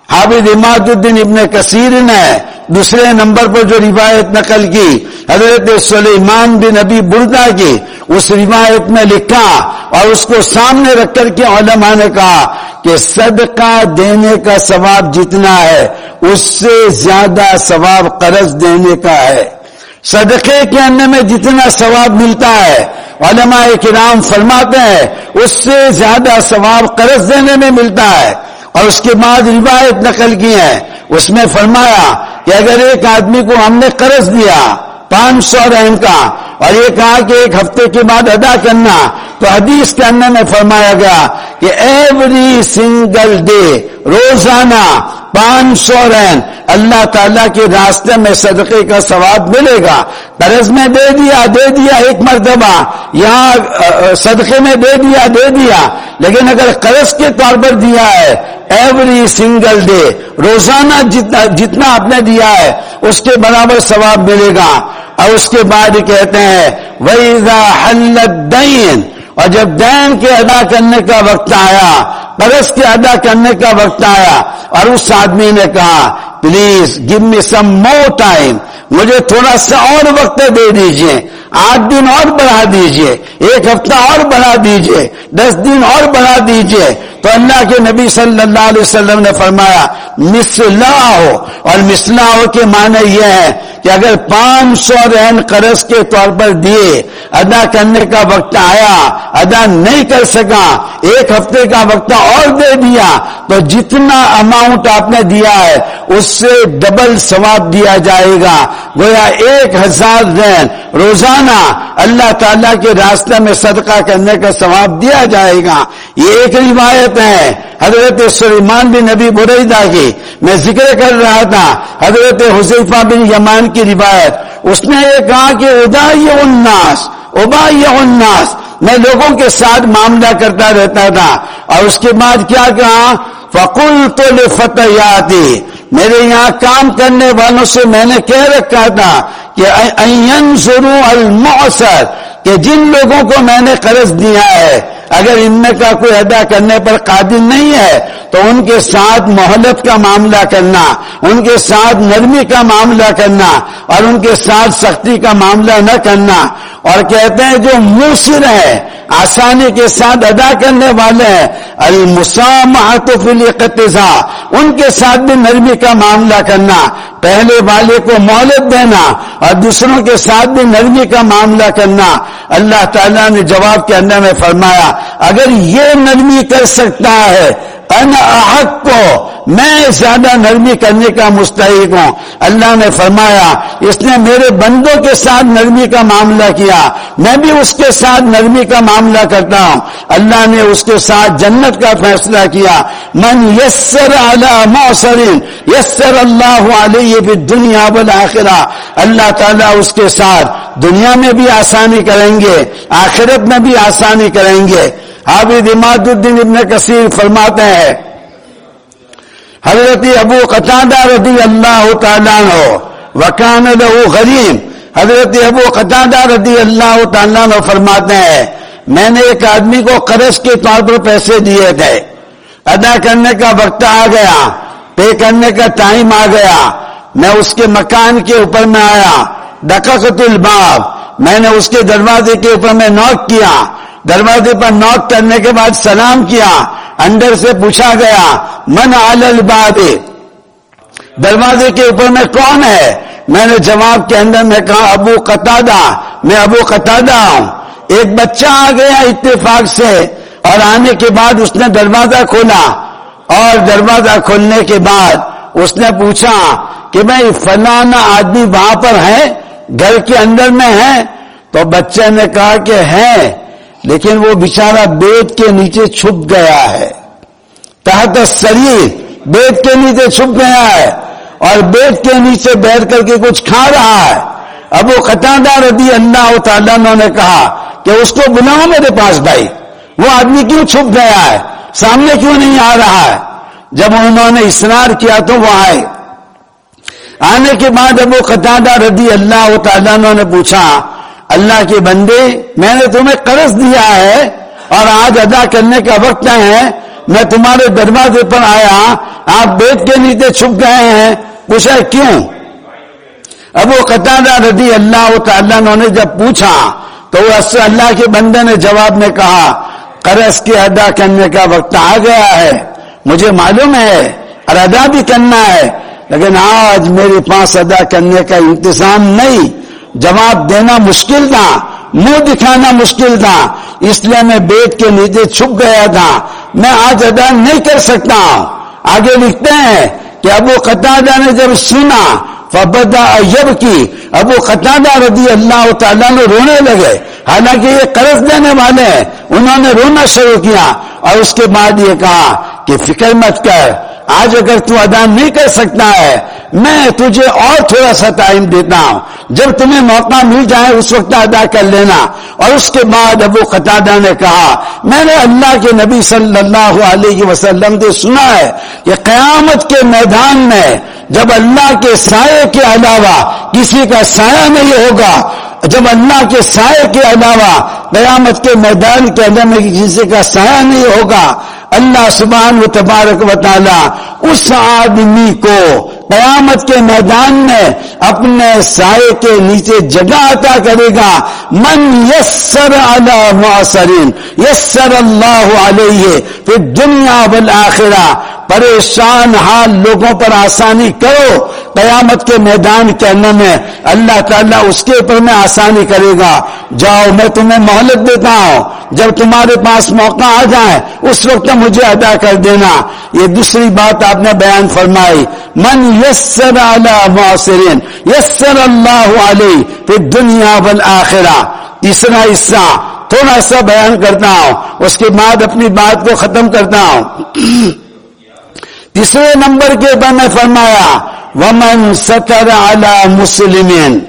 حافظ اماد الدین ابن کثیر نے دوسرے نمبر پر جو روایت نقل کی، حضرت سلیمان بن نبی بردا کی، اس روایت میں لکھا اور اس کو سامنے رکھ کر کے علماء نے کہا کہ صدقہ دینے کا ثواب جتنا ہے، اس سے زیادہ ثواب قرض دینے کا ہے۔ صدقے کے اندر میں جتنا ثواب ملتا ہے، علماء کرام فرماتے ہیں، اس سے زیادہ ثواب قرض دینے میں ملتا ہے۔ اور اس کے بعد روایت نقل کی ہے۔ اس میں فرمایا کہ اگر ایک آدمی کو ہم نے قرض دیا پانچ سو رحم کا اور یہ کہا کہ ایک ہفتے کے بعد ادا کرنا تو حدیث کے اندر میں فرمایا گیا کہ ایوری سنگل ڈے روزانہ پانچ سو رین اللہ تعالیٰ کے راستے میں صدقے کا ثواب ملے گا۔ قرض میں دے دیا دے دیا، ایک مرتبہ۔ یہاں صدقے میں دے دیا دے دیا۔ لیکن اگر قرض کے طور پر دیا ہے، ایوری سنگل ڈے، روزانہ جتنا جتنا آپ نے دیا ہے، اس کے برابر ثواب ملے گا۔ اور اس کے بعد کہتے ہیں ویزا حلت دین اور جب دین کے ادا کرنے کا وقت آیا قرض کے ادا کرنے کا وقت آیا، اور اس آدمی نے کہا please give me some more time مجھے تھوڑا سا اور وقت دے دیجیے، آٹھ دن اور بڑھا دیجیے، ایک ہفتہ اور بڑھا دیجیے، دس دن اور بڑھا دیجیے۔ تو اللہ کے نبی صلی اللہ علیہ وسلم نے فرمایا مسلح ہو اور مسلح ہو کے معنی یہ ہے کہ اگر پانچ سو رہن قرض کے طور پر دیے، ادا کرنے کا وقت آیا، ادا نہیں کر سکا، ایک ہفتے کا وقت اور دے دیا، تو جتنا اماؤنٹ آپ نے دیا ہے، اس سے ڈبل ثواب دیا جائے گا۔ گویا ایک ہزار رین روزانہ اللہ تعالیٰ کے راستے میں صدقہ کرنے کا ثواب دیا جائے گا۔ یہ ایک روایت ہے۔ حضرت سلیمان بن نبی بریدہ کی۔ میں ذکر کر رہا تھا، حضرت حضیفہ بن یمان کی روایت۔ اس نے یہ کہا کہ ادا الناس ابا الناس۔ میں لوگوں کے ساتھ معاملہ کرتا رہتا تھا۔ اور اس کے بعد کیا کہا؟ فکل تو فتح میرے یہاں کام کرنے والوں سے میں نے کہہ رکھا تھا کہ ضرور المؤثر کہ جن لوگوں کو میں نے قرض دیا ہے، اگر ان میں کا کوئی ادا کرنے پر قابل نہیں ہے، تو ان کے ساتھ محلت کا معاملہ کرنا، ان کے ساتھ نرمی کا معاملہ کرنا، اور ان کے ساتھ سختی کا معاملہ نہ کرنا۔ اور کہتے ہیں جو موسر ہے آسانی کے ساتھ ادا کرنے والے ہیں المسامحت فی الاقتضاء۔ ان کے ساتھ بھی نرمی کا معاملہ کرنا۔ پہلے والے کو مہلت دینا اور دوسروں کے ساتھ بھی نرمی کا معاملہ کرنا۔ اللہ تعالیٰ نے جواب کے اندر میں فرمایا، اگر یہ نرمی کر سکتا ہے ان احق کو میں زیادہ نرمی کرنے کا مستحق ہوں۔ اللہ نے فرمایا، اس نے میرے بندوں کے ساتھ نرمی کا معاملہ کیا۔ میں بھی اس کے ساتھ نرمی کا معاملہ کرتا ہوں۔ اللہ نے اس کے ساتھ جنت کا فیصلہ کیا۔ من یسر علی موسرین یسر اللہ علیہ بھی دنیا بالآخرہ اللہ تعالیٰ اس کے ساتھ دنیا میں بھی آسانی کریں گے، آخرت میں بھی آسانی کریں گے۔ حافظ اماد الدین ابن کثیر فرماتے ہیں، حضرت ابو قطادہ رضی اللہ تعالیٰ وکان له غریم۔ حضرت ابو قطادہ رضی اللہ تعالیٰ فرماتے ہیں، میں نے ایک آدمی کو قرض کے طور پر پیسے دیے تھے۔ ادا کرنے کا وقت آ گیا، پے کرنے کا ٹائم آ گیا۔ میں اس کے مکان کے اوپر میں آیا دقت الباب۔ میں نے اس کے دروازے کے اوپر میں نوک کیا۔ دروازے پر نوک کرنے کے بعد سلام کیا، اندر سے پوچھا گیا، من الباب؟ دروازے کے اوپر میں کون ہے؟ میں نے جواب کے اندر میں کہا، ابو قطع میں ابو قطع ہوں۔ ایک بچہ آ گیا اتفاق سے اور آنے کے بعد اس نے دروازہ کھولا۔ اور دروازہ کھولنے کے بعد اس نے پوچھا کہ بھائی، فلانا آدمی وہاں پر ہے؟ گھر کے اندر میں ہے؟ تو بچے نے کہا کہ ہے۔ لیکن وہ بیچارہ بیٹ کے نیچے چھپ گیا ہے۔ تحت شریر بیٹ کے نیچے چھپ گیا ہے اور بیٹ کے نیچے بیٹھ کر کے کچھ کھا رہا ہے۔ اب وہ قطادہ رضی اللہ تعالیٰ نے کہا کہ اس کو بلاؤ میرے پاس بھائی، وہ آدمی کیوں چھپ گیا ہے؟ سامنے کیوں نہیں آ رہا ہے؟ جب انہوں نے اسرار کیا تو وہ آئے۔ آنے کے بعد ابو قطادہ رضی اللہ تعالیٰ نے پوچھا اللہ کے بندے، میں نے تمہیں قرض دیا ہے اور آج ادا کرنے کا وقت ہے، میں تمہارے دروازے پر آیا، آپ بیٹ کے نیچے چھپ گئے ہیں پوچھا کیوں؟ ابو قطادہ رضی اللہ تعالیٰ نے جب پوچھا، تو اللہ کے بندے نے جواب میں کہا، قرض کے ادا کرنے کا وقت آ گیا ہے، مجھے معلوم ہے، اور ادا بھی کرنا ہے، لیکن آج میرے پاس ادا کرنے کا انتظام نہیں۔ جواب دینا مشکل تھا، منہ دکھانا مشکل تھا۔ اس لیے میں بیٹ کے نیچے چھپ گیا تھا۔ میں آج ادا نہیں کر سکتا۔ آگے لکھتے ہیں کہ ابو قطادہ نے جب سنا فبدا ایب کی، ابو قطادہ رضی اللہ تعالیٰ نے رونے لگے۔ حالانکہ یہ قرض دینے والے ہیں، انہوں نے رونا شروع کیا اور اس کے بعد یہ کہا کہ فکر مت کر۔ آج اگر تو ادا نہیں کر سکتا ہے، میں تجھے اور تھوڑا سا ٹائم دیتا ہوں۔ جب تمہیں موقع مل جائے، اس وقت ادا کر لینا۔ اور اس کے بعد ابو قطادہ نے کہا، میں نے اللہ کے نبی صلی اللہ علیہ وسلم سے سنا ہے کہ قیامت کے میدان میں جب اللہ کے سائے کے علاوہ کسی کا سایہ نہیں ہوگا جب اللہ کے سائے کے علاوہ قیامت کے میدان کے اندر میں کسی کا سایہ نہیں ہوگا، اللہ سبحان و تبارک و تعالی اس آدمی کو قیامت کے میدان میں اپنے سائے کے نیچے جگہ عطا کرے گا۔ من یسر علی معصرین یسر اللہ علیہ پھر دنیا بالآخرہ پریشان حال لوگوں پر آسانی کرو۔ قیامت کے میدان کے اندر میں اللہ تعالیٰ اس کے اوپر میں آسانی کرے گا۔ جاؤ، میں تمہیں مہلت دیتا ہوں۔ جب تمہارے پاس موقع آ جائے، اس وقت مجھے ادا کر دینا۔ یہ دوسری بات آپ نے بیان فرمائی۔ من یسر معصرین یسر اللہ علیہ پھر دنیا بالآخرہ تیسرا حصہ تھوڑا سا بیان کرتا ہوں۔ اس کے بعد اپنی بات کو ختم کرتا ہوں۔ تیسرے نمبر کے اوپر میں فرمایا، ومن سطر اعلی مسلمین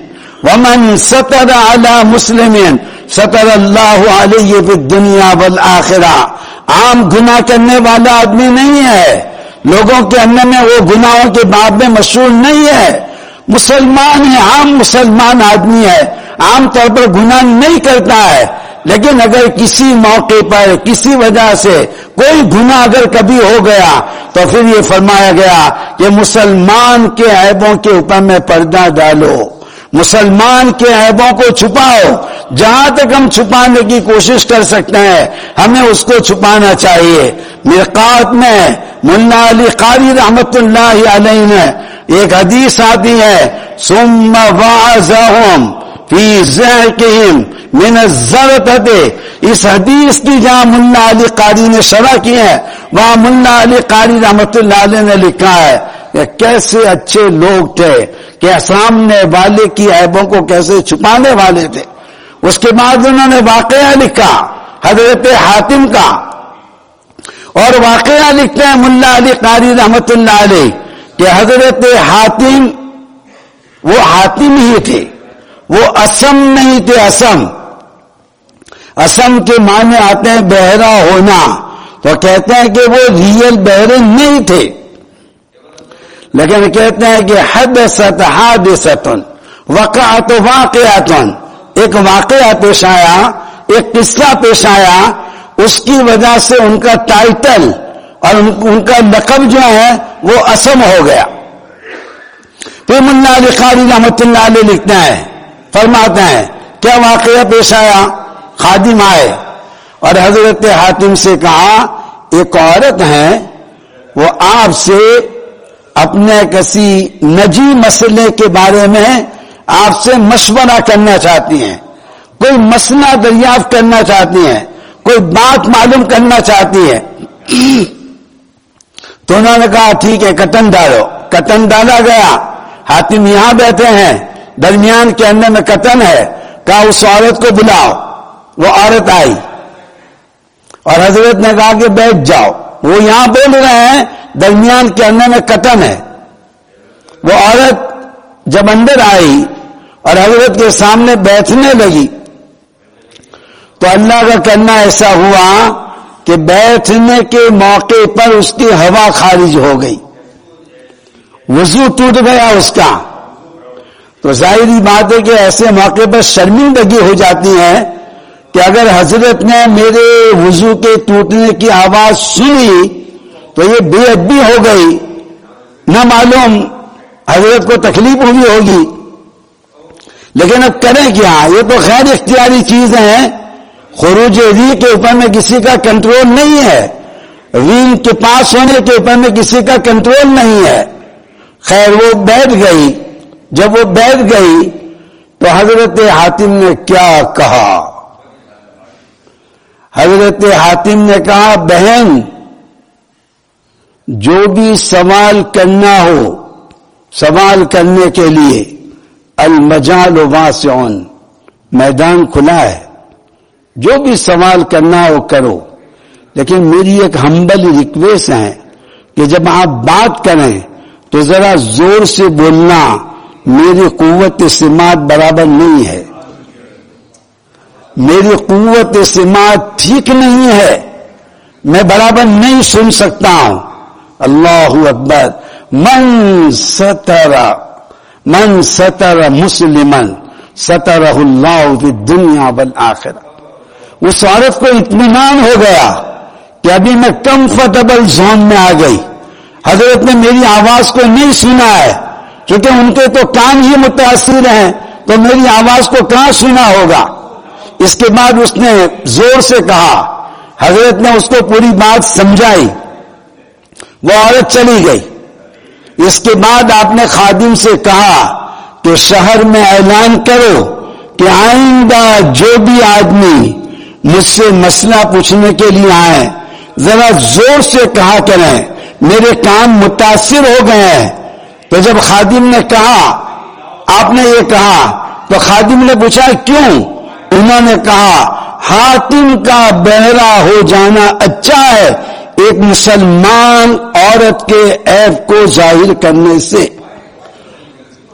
ومن سطر اعلی مسلمین سطر اللہ علیہ دنیا بل عام گناہ کرنے والا آدمی نہیں ہے۔ لوگوں کے اندر میں وہ گناہوں کے باب میں مشہور نہیں ہے۔ مسلمان ہے، عام مسلمان آدمی ہے۔ عام طور پر گناہ نہیں کرتا ہے۔ لیکن اگر کسی موقع پر، کسی وجہ سے کوئی گناہ اگر کبھی ہو گیا، تو پھر یہ فرمایا گیا کہ مسلمان کے عیبوں کے اوپر میں پردہ ڈالو۔ مسلمان کے عیبوں کو چھپاؤ۔ جہاں تک ہم چھپانے کی کوشش کر سکتے ہیں، ہمیں اس کو چھپانا چاہیے۔ مرقات میں ملا علی قاری رحمت اللہ علیہ نے ایک حدیث آتی ہے سم فی ذہن من اس حدیث کی جہاں ملا علی قاری نے شرح کی ہے، وہاں ملا علی قاری رحمت اللہ علیہ نے لکھا ہے کہ کیسے اچھے لوگ تھے، کہ سامنے والے کی عیبوں کو کیسے چھپانے والے تھے۔ اس کے بعد انہوں نے واقعہ لکھا، حضرت حاتم کا۔ اور واقعہ لکھتے ہیں ملا علی قاری رحمت اللہ علیہ کہ حضرت حاتم، وہ حاتم ہی تھے۔ وہ اسم نہیں تھے، اسم۔ اسم کے معنی آتے ہیں بہرا ہونا۔ تو کہتے ہیں کہ وہ ریئل بہرے نہیں تھے۔ لیکن کہتے ہیں کہ حد ست ستن وقعت واقعاتن ایک واقعہ پیش آیا، ایک قصہ پیش آیا۔ اس کی وجہ سے ان کا ٹائٹل اور ان کا لقب جو ہے، وہ اسم ہو گیا۔ پھر منا علی قاری رحمت اللہ علیہ لکھتا ہے فرماتے ہیں، کیا واقعہ پیش آیا؟ خادم آئے اور حضرت حاتم سے کہا، ایک عورت ہے، وہ آپ سے اپنے کسی نجی مسئلے کے بارے میں آپ سے مشورہ کرنا چاہتی ہیں، کوئی مسئلہ دریافت کرنا چاہتی ہیں، کوئی بات معلوم کرنا چاہتی ہے تو انہوں نے کہا، ٹھیک ہے، کٹن ڈالو۔ کٹن ڈالا گیا۔ حاتم یہاں بیٹھے ہیں۔ درمیان کے اندر میں کتن ہے، کہا اس عورت کو بلاؤ۔ وہ عورت آئی۔ اور حضرت نے کہا کہ بیٹھ جاؤ۔ وہ یہاں بول رہے ہیں، درمیان کے اندر میں کٹن ہے۔ وہ عورت جب اندر آئی اور حضرت کے سامنے بیٹھنے لگی، تو اللہ کا کرنا ایسا ہوا کہ بیٹھنے کے موقع پر اس کی ہوا خارج ہو گئی۔ وضو ٹوٹ گیا اس کا۔ تو ظاہری بات ہے کہ ایسے موقع پر شرمندگی ہو جاتی ہے کہ اگر حضرت نے میرے وضو کے ٹوٹنے کی آواز سنی تو یہ بے ادبی ہو گئی۔ نہ معلوم حضرت کو تکلیف ہوئی ہوگی۔ لیکن اب کریں کیا؟ یہ تو خیر اختیاری چیز ہے خروج ری کے اوپر میں کسی کا کنٹرول نہیں ہے۔ ریل کے پاس ہونے کے اوپر میں کسی کا کنٹرول نہیں ہے۔ خیر وہ بیٹھ گئی۔ جب وہ بیٹھ گئی تو حضرت حاتم نے کیا کہا؟ حضرت حاتم نے کہا، بہن، جو بھی سوال کرنا ہو، سوال کرنے کے لیے، المجال واسعون، میدان کھلا ہے۔ جو بھی سوال کرنا ہو، کرو۔ لیکن میری ایک ہمبل ریکویسٹ ہے کہ جب آپ بات کریں تو ذرا زور سے بولنا۔ میری قوت سماعت برابر نہیں ہے۔ میری قوت سماعت ٹھیک نہیں ہے۔ میں برابر نہیں سن سکتا ہوں۔ اللہ اکبر۔ من ستر من ستر مسلمن ستر اللہ دنیا بل آخر اس عورت کو اطمینان ہو گیا کہ ابھی میں کمفرٹیبل زون میں آ گئی۔ حضرت نے میری آواز کو نہیں سنا ہے۔ کیونکہ ان کے تو کان ہی متاثر ہیں، تو میری آواز کو کہاں سنا ہوگا؟ اس کے بعد اس نے زور سے کہا، حضرت نے اس کو پوری بات سمجھائی، وہ عورت چلی گئی۔ اس کے بعد آپ نے خادم سے کہا کہ شہر میں اعلان کرو کہ آئندہ جو بھی آدمی مجھ سے مسئلہ پوچھنے کے لیے آئے، ذرا زور سے کہا کریں، میرے کام متاثر ہو گئے ہیں۔ تو جب خادم نے کہا، آپ نے یہ کہا، تو خادم نے پوچھا، کیوں؟ انہوں نے کہا، حاتم کا بہرا ہو جانا اچھا ہے ایک مسلمان عورت کے عیب کو ظاہر کرنے سے۔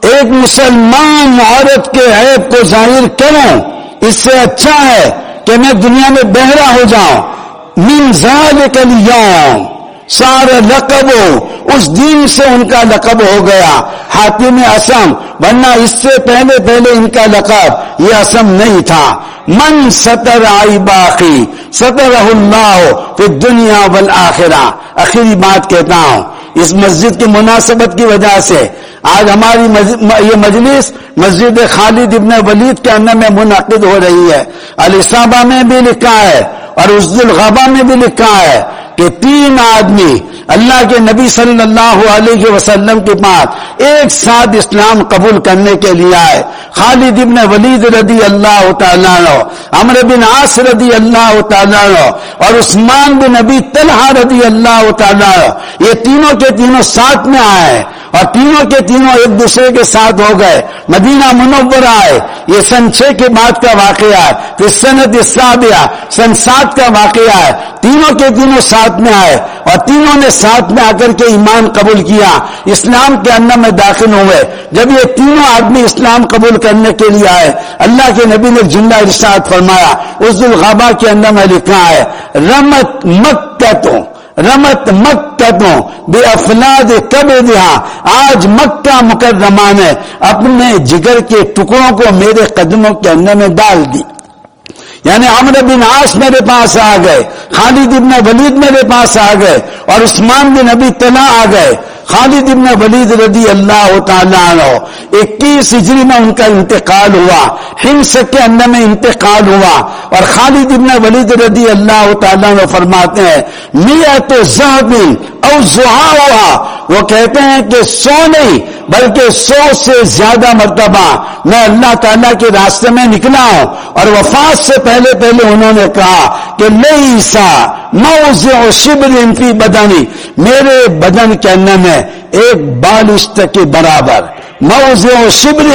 ایک مسلمان عورت کے عیب کو ظاہر کروں، اس سے اچھا ہے کہ میں دنیا میں بہرا ہو جاؤں۔ من ذالک اليوم۔ سارے لقب ہو۔ اس دن سے ان کا لقب ہو گیا۔ حاتم اسم ورنہ اس سے پہلے پہلے ان کا لقب یہ اسم نہیں تھا۔ من سطر آئی باقی سطر اللہ پھر دنیا بل آخرا آخری بات کہتا ہوں۔ اس مسجد کی مناسبت کی وجہ سے آج ہماری یہ مجلس مسجد خالد ابن ولید کے اندر میں منعقد ہو رہی ہے۔ علی صابہ میں بھی لکھا ہے اور اس الغبا میں بھی لکھا ہے۔ کہ تین آدمی اللہ کے نبی صلی اللہ علیہ وسلم کے پاس ایک ساتھ اسلام قبول کرنے کے لیے آئے۔ خالد ابن ولید رضی اللہ تعالیٰ امر بن عاص رضی اللہ تعالیٰ اور عثمان بن نبی طلحہ رضی اللہ تعالیٰ یہ تینوں کے تینوں ساتھ میں آئے۔ اور تینوں کے تینوں ایک دوسرے کے ساتھ ہو گئے۔ مدینہ منور آئے یہ سن چھ کے بعد کا واقعہ ہے۔ پھر سنت اسابیہ سن سات کا واقعہ ہے۔ تینوں کے تینوں ساتھ میں آئے۔ اور تینوں نے ساتھ میں آ کر کے ایمان قبول کیا۔ اسلام کے اندر میں داخل ہوئے۔ جب یہ تینوں آدمی اسلام قبول کرنے کے لیے آئے، اللہ کے نبی نے جملہ ارشاد فرمایا۔ اس الغابا کے اندر میں لکھا ہے، رمت مکتوں رمت مکتوں بے افلاد کب دیا آج مکہ مکرمہ نے اپنے جگر کے ٹکڑوں کو میرے قدموں کے اندر میں ڈال دی۔ یعنی عمر بن عاص میرے پاس آ گئے، خالد ابن ولید میرے پاس آ گئے اور عثمان بن ابی تلا آ گئے۔ خالد ابن ولید رضی اللہ تعالیٰ عنہ، اکیس ہجری میں ان کا انتقال ہوا ہنس کے اندر میں انتقال ہوا۔ اور خالد ابن ولید رضی اللہ تعالیٰ عنہ فرماتے ہیں نیت زہبن او زہا ہوا۔ وہ کہتے ہیں کہ سو نہیں، بلکہ سو سے زیادہ مرتبہ میں اللہ تعالیٰ کے راستے میں نکلا ہوں اور وفات سے پہلے پہلے پہلے انہوں نے کہا کہ لئی سا موز شبر فی بدنی، میرے بدن کے اندر میں ایک بالشت کے برابر موز شبر،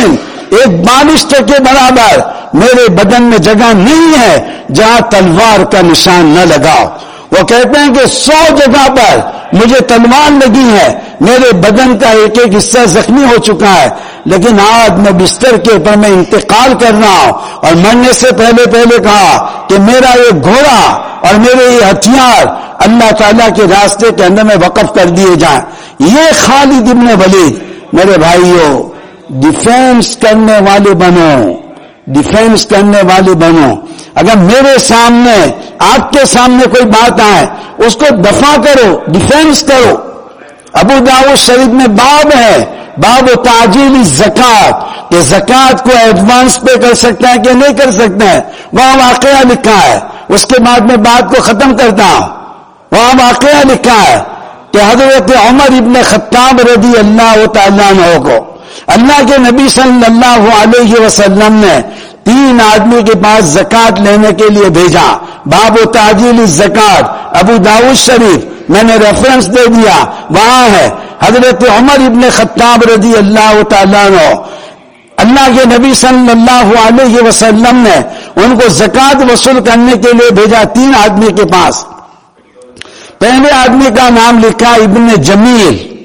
ایک بالشت کے برابر، میرے بدن میں جگہ نہیں ہے جہاں تلوار کا نشان نہ لگاؤ۔ وہ کہتے ہیں کہ سو جگہ پر مجھے تلوار لگی ہے، میرے بدن کا ایک ایک حصہ زخمی ہو چکا ہے۔ لیکن آج میں بستر کے اوپر میں انتقال کر رہا ہوں اور مرنے سے پہلے پہلے کہا کہ میرا یہ گھوڑا اور میرے یہ ہتھیار اللہ تعالیٰ کے راستے کے اندر میں وقف کر دیے جائیں۔ یہ خالد ابن ولید، میرے بھائیوں ڈیفینس کرنے والے بنو۔ ڈیفینس کرنے والے بنو۔ اگر میرے سامنے، آپ کے سامنے کوئی بات آئے، اس کو دفاع کرو ڈیفینس کرو۔ ابو داؤ شریف میں باب ہے، باب و تاجیل زکات۔ کہ زکات کو ایڈوانس پہ کر سکتا ہے کہ نہیں کر سکتا ہے وہاں واقعہ لکھا ہے۔ اس کے بعد میں بات کو ختم کرتا ہوں۔ وہاں واقعہ لکھا ہے کہ حضرت عمر ابن خطاب رضی اللہ تعالیٰ عنہ کو اللہ کے نبی صلی اللہ علیہ وسلم نے تین آدمی کے پاس زکات لینے کے لیے بھیجا۔ باب و تاجیل زکات ابو داؤد شریف، میں نے ریفرنس دے دیا۔ وہاں ہے، حضرت عمر ابن خطاب رضی اللہ تعالیٰ عنہ۔ اللہ کے نبی صلی اللہ علیہ وسلم نے ان کو زکات وصول کرنے کے لیے بھیجا تین آدمی کے پاس۔ پہلے آدمی کا نام لکھا ابن جمیل۔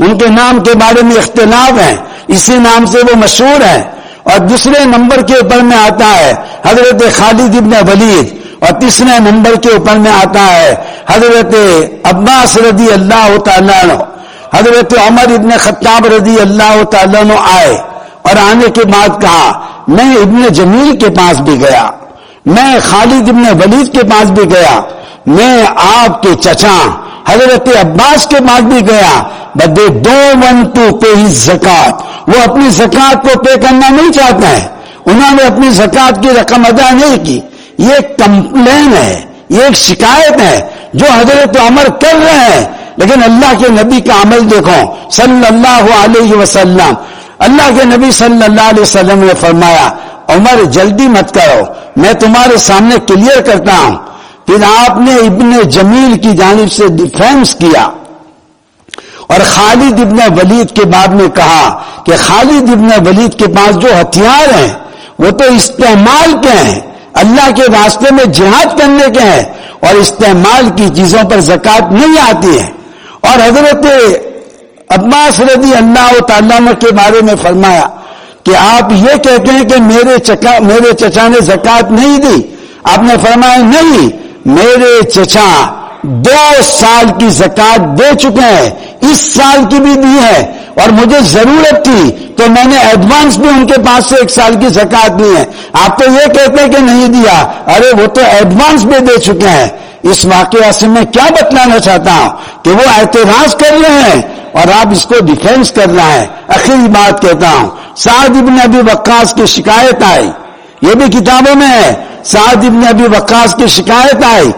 ان کے نام کے بارے میں اختلاف ہے اسی نام سے وہ مشہور ہے اور دوسرے نمبر کے اوپر میں آتا ہے، حضرت خالد ابن ولید۔ اور تیسرے نمبر کے اوپر میں آتا ہے، حضرت عباس رضی اللہ تعالیٰ عنہ۔ حضرت عمر ابن خطاب رضی اللہ تعالیٰ عنہ آئے اور آنے کے بعد کہا، میں ابن جمیل کے پاس بھی گیا۔ میں خالد ابن ولید کے پاس بھی گیا۔ میں آپ کے چچا حضرت عباس کے پاس بھی گیا بدے دو ون ٹو پے ہی زکات وہ اپنی زکات کو پے کرنا نہیں چاہتے ہیں۔ انہوں نے اپنی زکات کی رقم ادا نہیں کی۔ یہ ایک کمپلین ہے، یہ ایک شکایت ہے جو حضرت عمر کر رہے ہیں۔ لیکن اللہ کے نبی کا عمل دیکھو، صلی اللہ علیہ وسلم۔ اللہ کے نبی صلی اللہ علیہ وسلم نے فرمایا، عمر جلدی مت کرو، میں تمہارے سامنے کلیئر کرتا ہوں۔ پھر آپ نے ابن جمیل کی جانب سے ڈیفینس کیا اور خالد ابن ولید کے بعد میں کہا کہ خالد ابن ولید کے پاس جو ہتھیار ہیں، وہ تو استعمال کے ہیں، اللہ کے راستے میں جہاد کرنے کے ہیں اور استعمال کی چیزوں پر زکات نہیں آتی ہے اور حضرت عباس رضی اللہ تعالیٰ کے بارے میں فرمایا کہ آپ یہ کہتے ہیں کہ میرے چچا میرے چچا نے زکات نہیں دی۔ آپ نے فرمایا نہیں میرے چچا دو سال کی زکات دے چکے ہیں۔ اس سال کی بھی دی ہے۔ اور مجھے ضرورت تھی تو میں نے ایڈوانس بھی ان کے پاس سے ایک سال کی زکات دی ہے۔ آپ تو یہ کہتے کہ نہیں دیا۔ ارے وہ تو ایڈوانس بھی دے چکے ہیں۔ اس واقعہ سے میں کیا بتلانا چاہتا ہوں کہ وہ اعتراض کر رہے ہیں اور آپ اس کو ڈیفینس کر رہے ہیں۔ اخیر بات کہتا ہوں۔ سعد ابن ابی وقاص کی شکایت آئی۔ یہ بھی کتابوں میں ہے۔ سعد ابن ابی وقاص کی شکایت آئی۔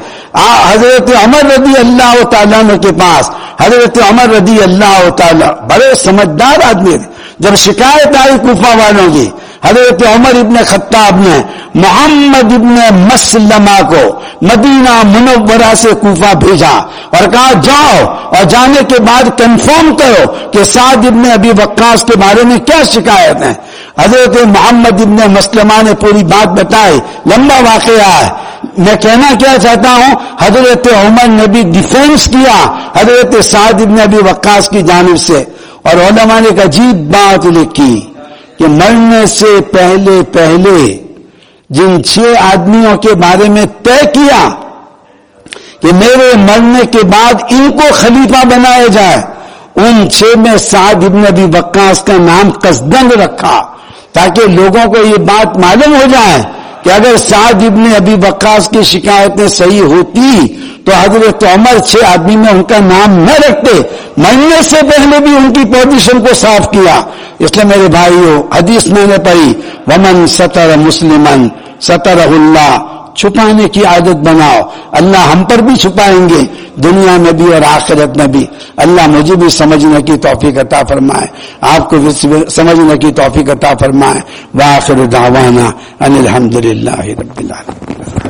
حضرت عمر رضی اللہ تعالیٰ کے پاس۔ حضرت عمر رضی اللہ تعالیٰ۔ بڑے سمجھدار آدمی جب شکایت آئی کوفہ والوں کی حضرت عمر ابن خطاب نے محمد ابن مسلمہ کو مدینہ منورہ سے کوفہ بھیجا اور کہا، جاؤ اور جانے کے بعد کنفرم کرو کہ سعد ابن ابی وقاص کے بارے میں کیا شکایت ہے۔ حضرت محمد ابن مسلمہ نے پوری بات بتائی، لمبا واقعہ ہے۔ میں کہنا کیا چاہتا ہوں، حضرت عمر نے بھی ڈیفینس کیا حضرت سعد ابن ابی وقاص کی جانب سے اور علماء نے ایک عجیب بات لکھی۔ کہ مرنے سے پہلے پہلے جن چھ آدمیوں کے بارے میں طے کیا کہ میرے مرنے کے بعد ان کو خلیفہ بنایا جائے، ان چھ میں سعد ابن ابی وقاص کا نام قصدن رکھا تاکہ لوگوں کو یہ بات معلوم ہو جائے کہ اگر سعد ابن ابی وقاص کی شکایتیں صحیح ہوتی تو حضرت عمر چھ آدمی میں ان کا نام نہ رکھتے مرنے سے پہلے بھی ان کی پوزیشن کو صاف کیا۔ اس لیے میرے بھائیو، حدیث میں نے پڑھی، ومن سطر مسلمن سطر اللہ چھپانے کی عادت بناؤ۔ اللہ ہم پر بھی چھپائیں گے، دنیا میں بھی اور آخرت میں بھی۔ اللہ مجھے بھی سمجھنے کی توفیق عطا فرمائے۔ آپ کو بھی سمجھنے کی توفیق عطا فرمائے۔ واخر دعوانا ان الحمد للہ رب اللہ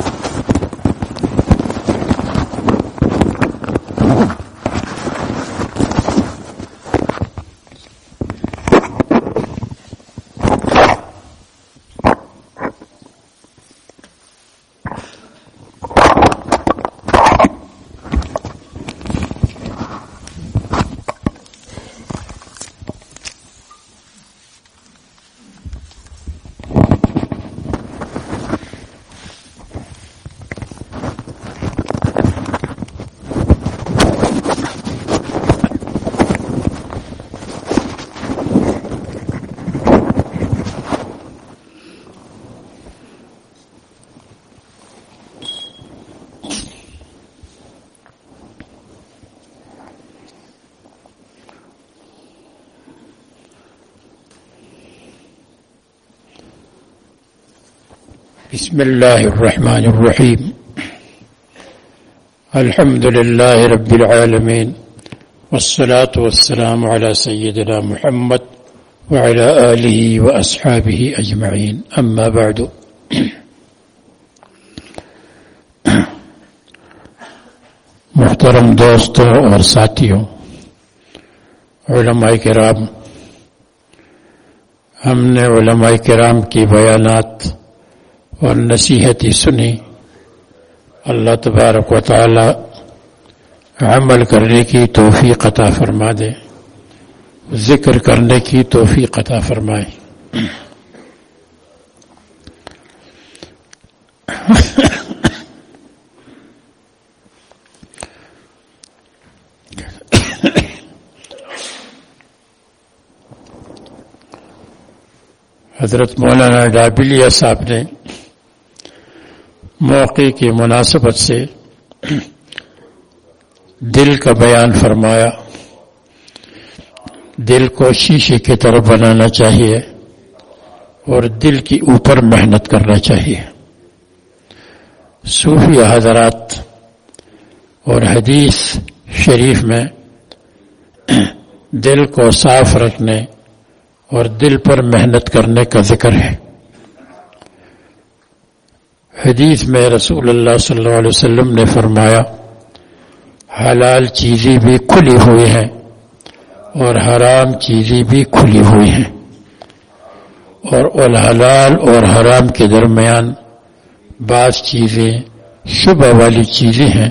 بسم الله الرحمن الرحيم. الحمد لله رب العالمين والصلاة والسلام على سيدنا محمد وعلى آله وأصحابه أجمعين. أما بعد. محترم دوستوں اور ساتھیوں، علماء کرام، ہم نے علماء کرام کی بیانات اور نصیحتی سنی۔ اللہ تبارک و تعالی عمل کرنے کی توفیق عطا فرما دے۔ ذکر کرنے کی توفیق عطا فرمائے۔ حضرت مولانا ڈابلیہ صاحب نے موقع کی مناسبت سے دل کا بیان فرمایا۔ دل کو شیشے کی طرف بنانا چاہیے اور دل کی اوپر محنت کرنا چاہیے۔ صوفی حضرات اور حدیث شریف میں دل کو صاف رکھنے اور دل پر محنت کرنے کا ذکر ہے۔ حدیث میں رسول اللہ صلی اللہ علیہ وسلم نے فرمایا، حلال چیزیں بھی کھلی ہوئی ہیں اور حرام چیزیں بھی کھلی ہوئی ہیں۔ اور الحلال اور حرام کے درمیان بعض چیزیں شبہ والی چیزیں ہیں،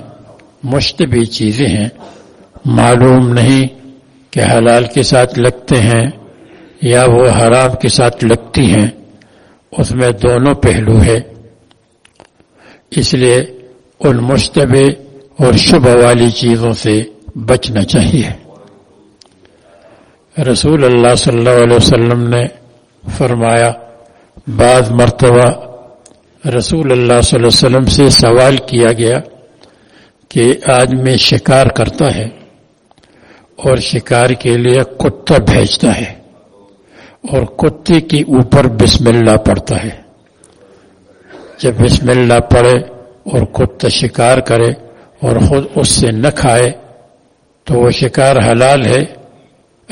مشتبہ چیزیں ہیں۔ معلوم نہیں کہ حلال کے ساتھ لگتے ہیں یا وہ حرام کے ساتھ لگتی ہیں۔ اس میں دونوں پہلو ہے۔ اس لیے ان مشتبہ اور شبہ والی چیزوں سے بچنا چاہیے۔ رسول اللہ صلی اللہ علیہ وسلم نے فرمایا، بعض مرتبہ رسول اللہ صلی اللہ علیہ وسلم سے سوال کیا گیا کہ آدمی شکار کرتا ہے اور شکار کے لیے کتا بھیجتا ہے اور کتے کے اوپر بسم اللہ پڑتا ہے۔ جب بسم اللہ پڑھے اور کتا شکار کرے اور خود اس سے نہ کھائے، تو وہ شکار حلال ہے۔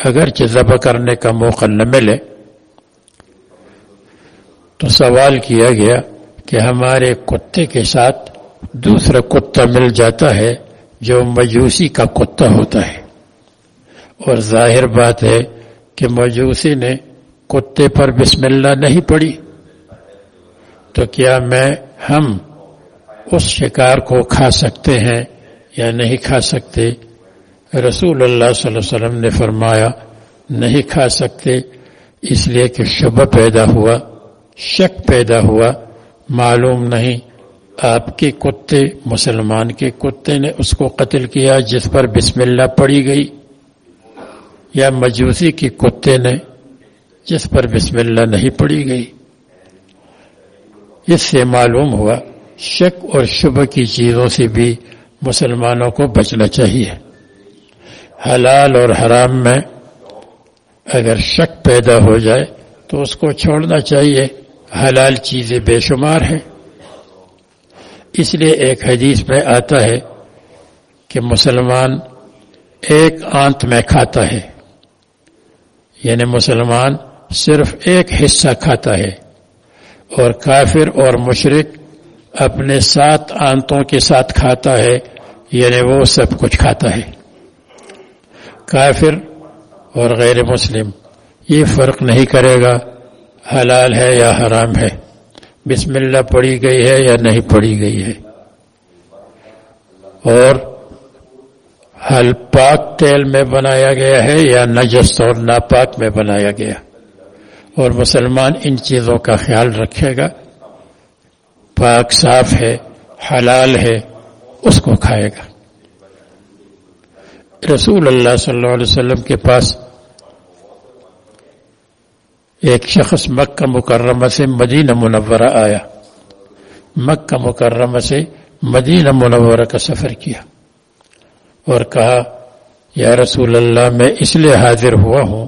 اگرچہ ذبح کرنے کا موقع نہ ملے۔ تو سوال کیا گیا کہ ہمارے کتے کے ساتھ دوسرا کتا مل جاتا ہے جو مجوسی کا کتا ہوتا ہے۔ اور ظاہر بات ہے کہ مجوسی نے کتے پر بسم اللہ نہیں پڑی تو کیا میں ہم اس شکار کو کھا سکتے ہیں یا نہیں کھا سکتے؟ رسول اللہ صلی اللہ علیہ وسلم نے فرمایا، نہیں کھا سکتے، اس لیے کہ شبہ پیدا ہوا، شک پیدا ہوا، معلوم نہیں آپ کے کتے، مسلمان کے کتے نے اس کو قتل کیا جس پر بسم اللہ پڑی گئی، یا مجوسی کے کتے نے جس پر بسم اللہ نہیں پڑی گئی۔ اس سے معلوم ہوا شک اور شبہ کی چیزوں سے بھی مسلمانوں کو بچنا چاہیے۔ حلال اور حرام میں اگر شک پیدا ہو جائے تو اس کو چھوڑنا چاہیے۔ حلال چیزیں بے شمار ہیں۔ اس لیے ایک حدیث میں آتا ہے کہ مسلمان ایک آنت میں کھاتا ہے۔ یعنی مسلمان صرف ایک حصہ کھاتا ہے۔ اور کافر اور مشرق اپنے سات آنتوں کے ساتھ کھاتا ہے یعنی وہ سب کچھ کھاتا ہے۔ کافر اور غیر مسلم، یہ فرق نہیں کرے گا حلال ہے یا حرام ہے، بسم اللہ پڑی گئی ہے یا نہیں پڑی گئی ہے۔ اور حل پاک تیل میں بنایا گیا ہے یا نجس اور ناپاک میں بنایا گیا۔ اور مسلمان ان چیزوں کا خیال رکھے گا۔ پاک صاف ہے، حلال ہے، اس کو کھائے گا۔ رسول اللہ صلی اللہ علیہ وسلم کے پاس ایک شخص مکہ مکرمہ سے مدینہ منورہ آیا۔ مکہ مکرمہ سے مدینہ منورہ کا سفر کیا اور کہا، یا رسول اللہ، میں اس لیے حاضر ہوا ہوں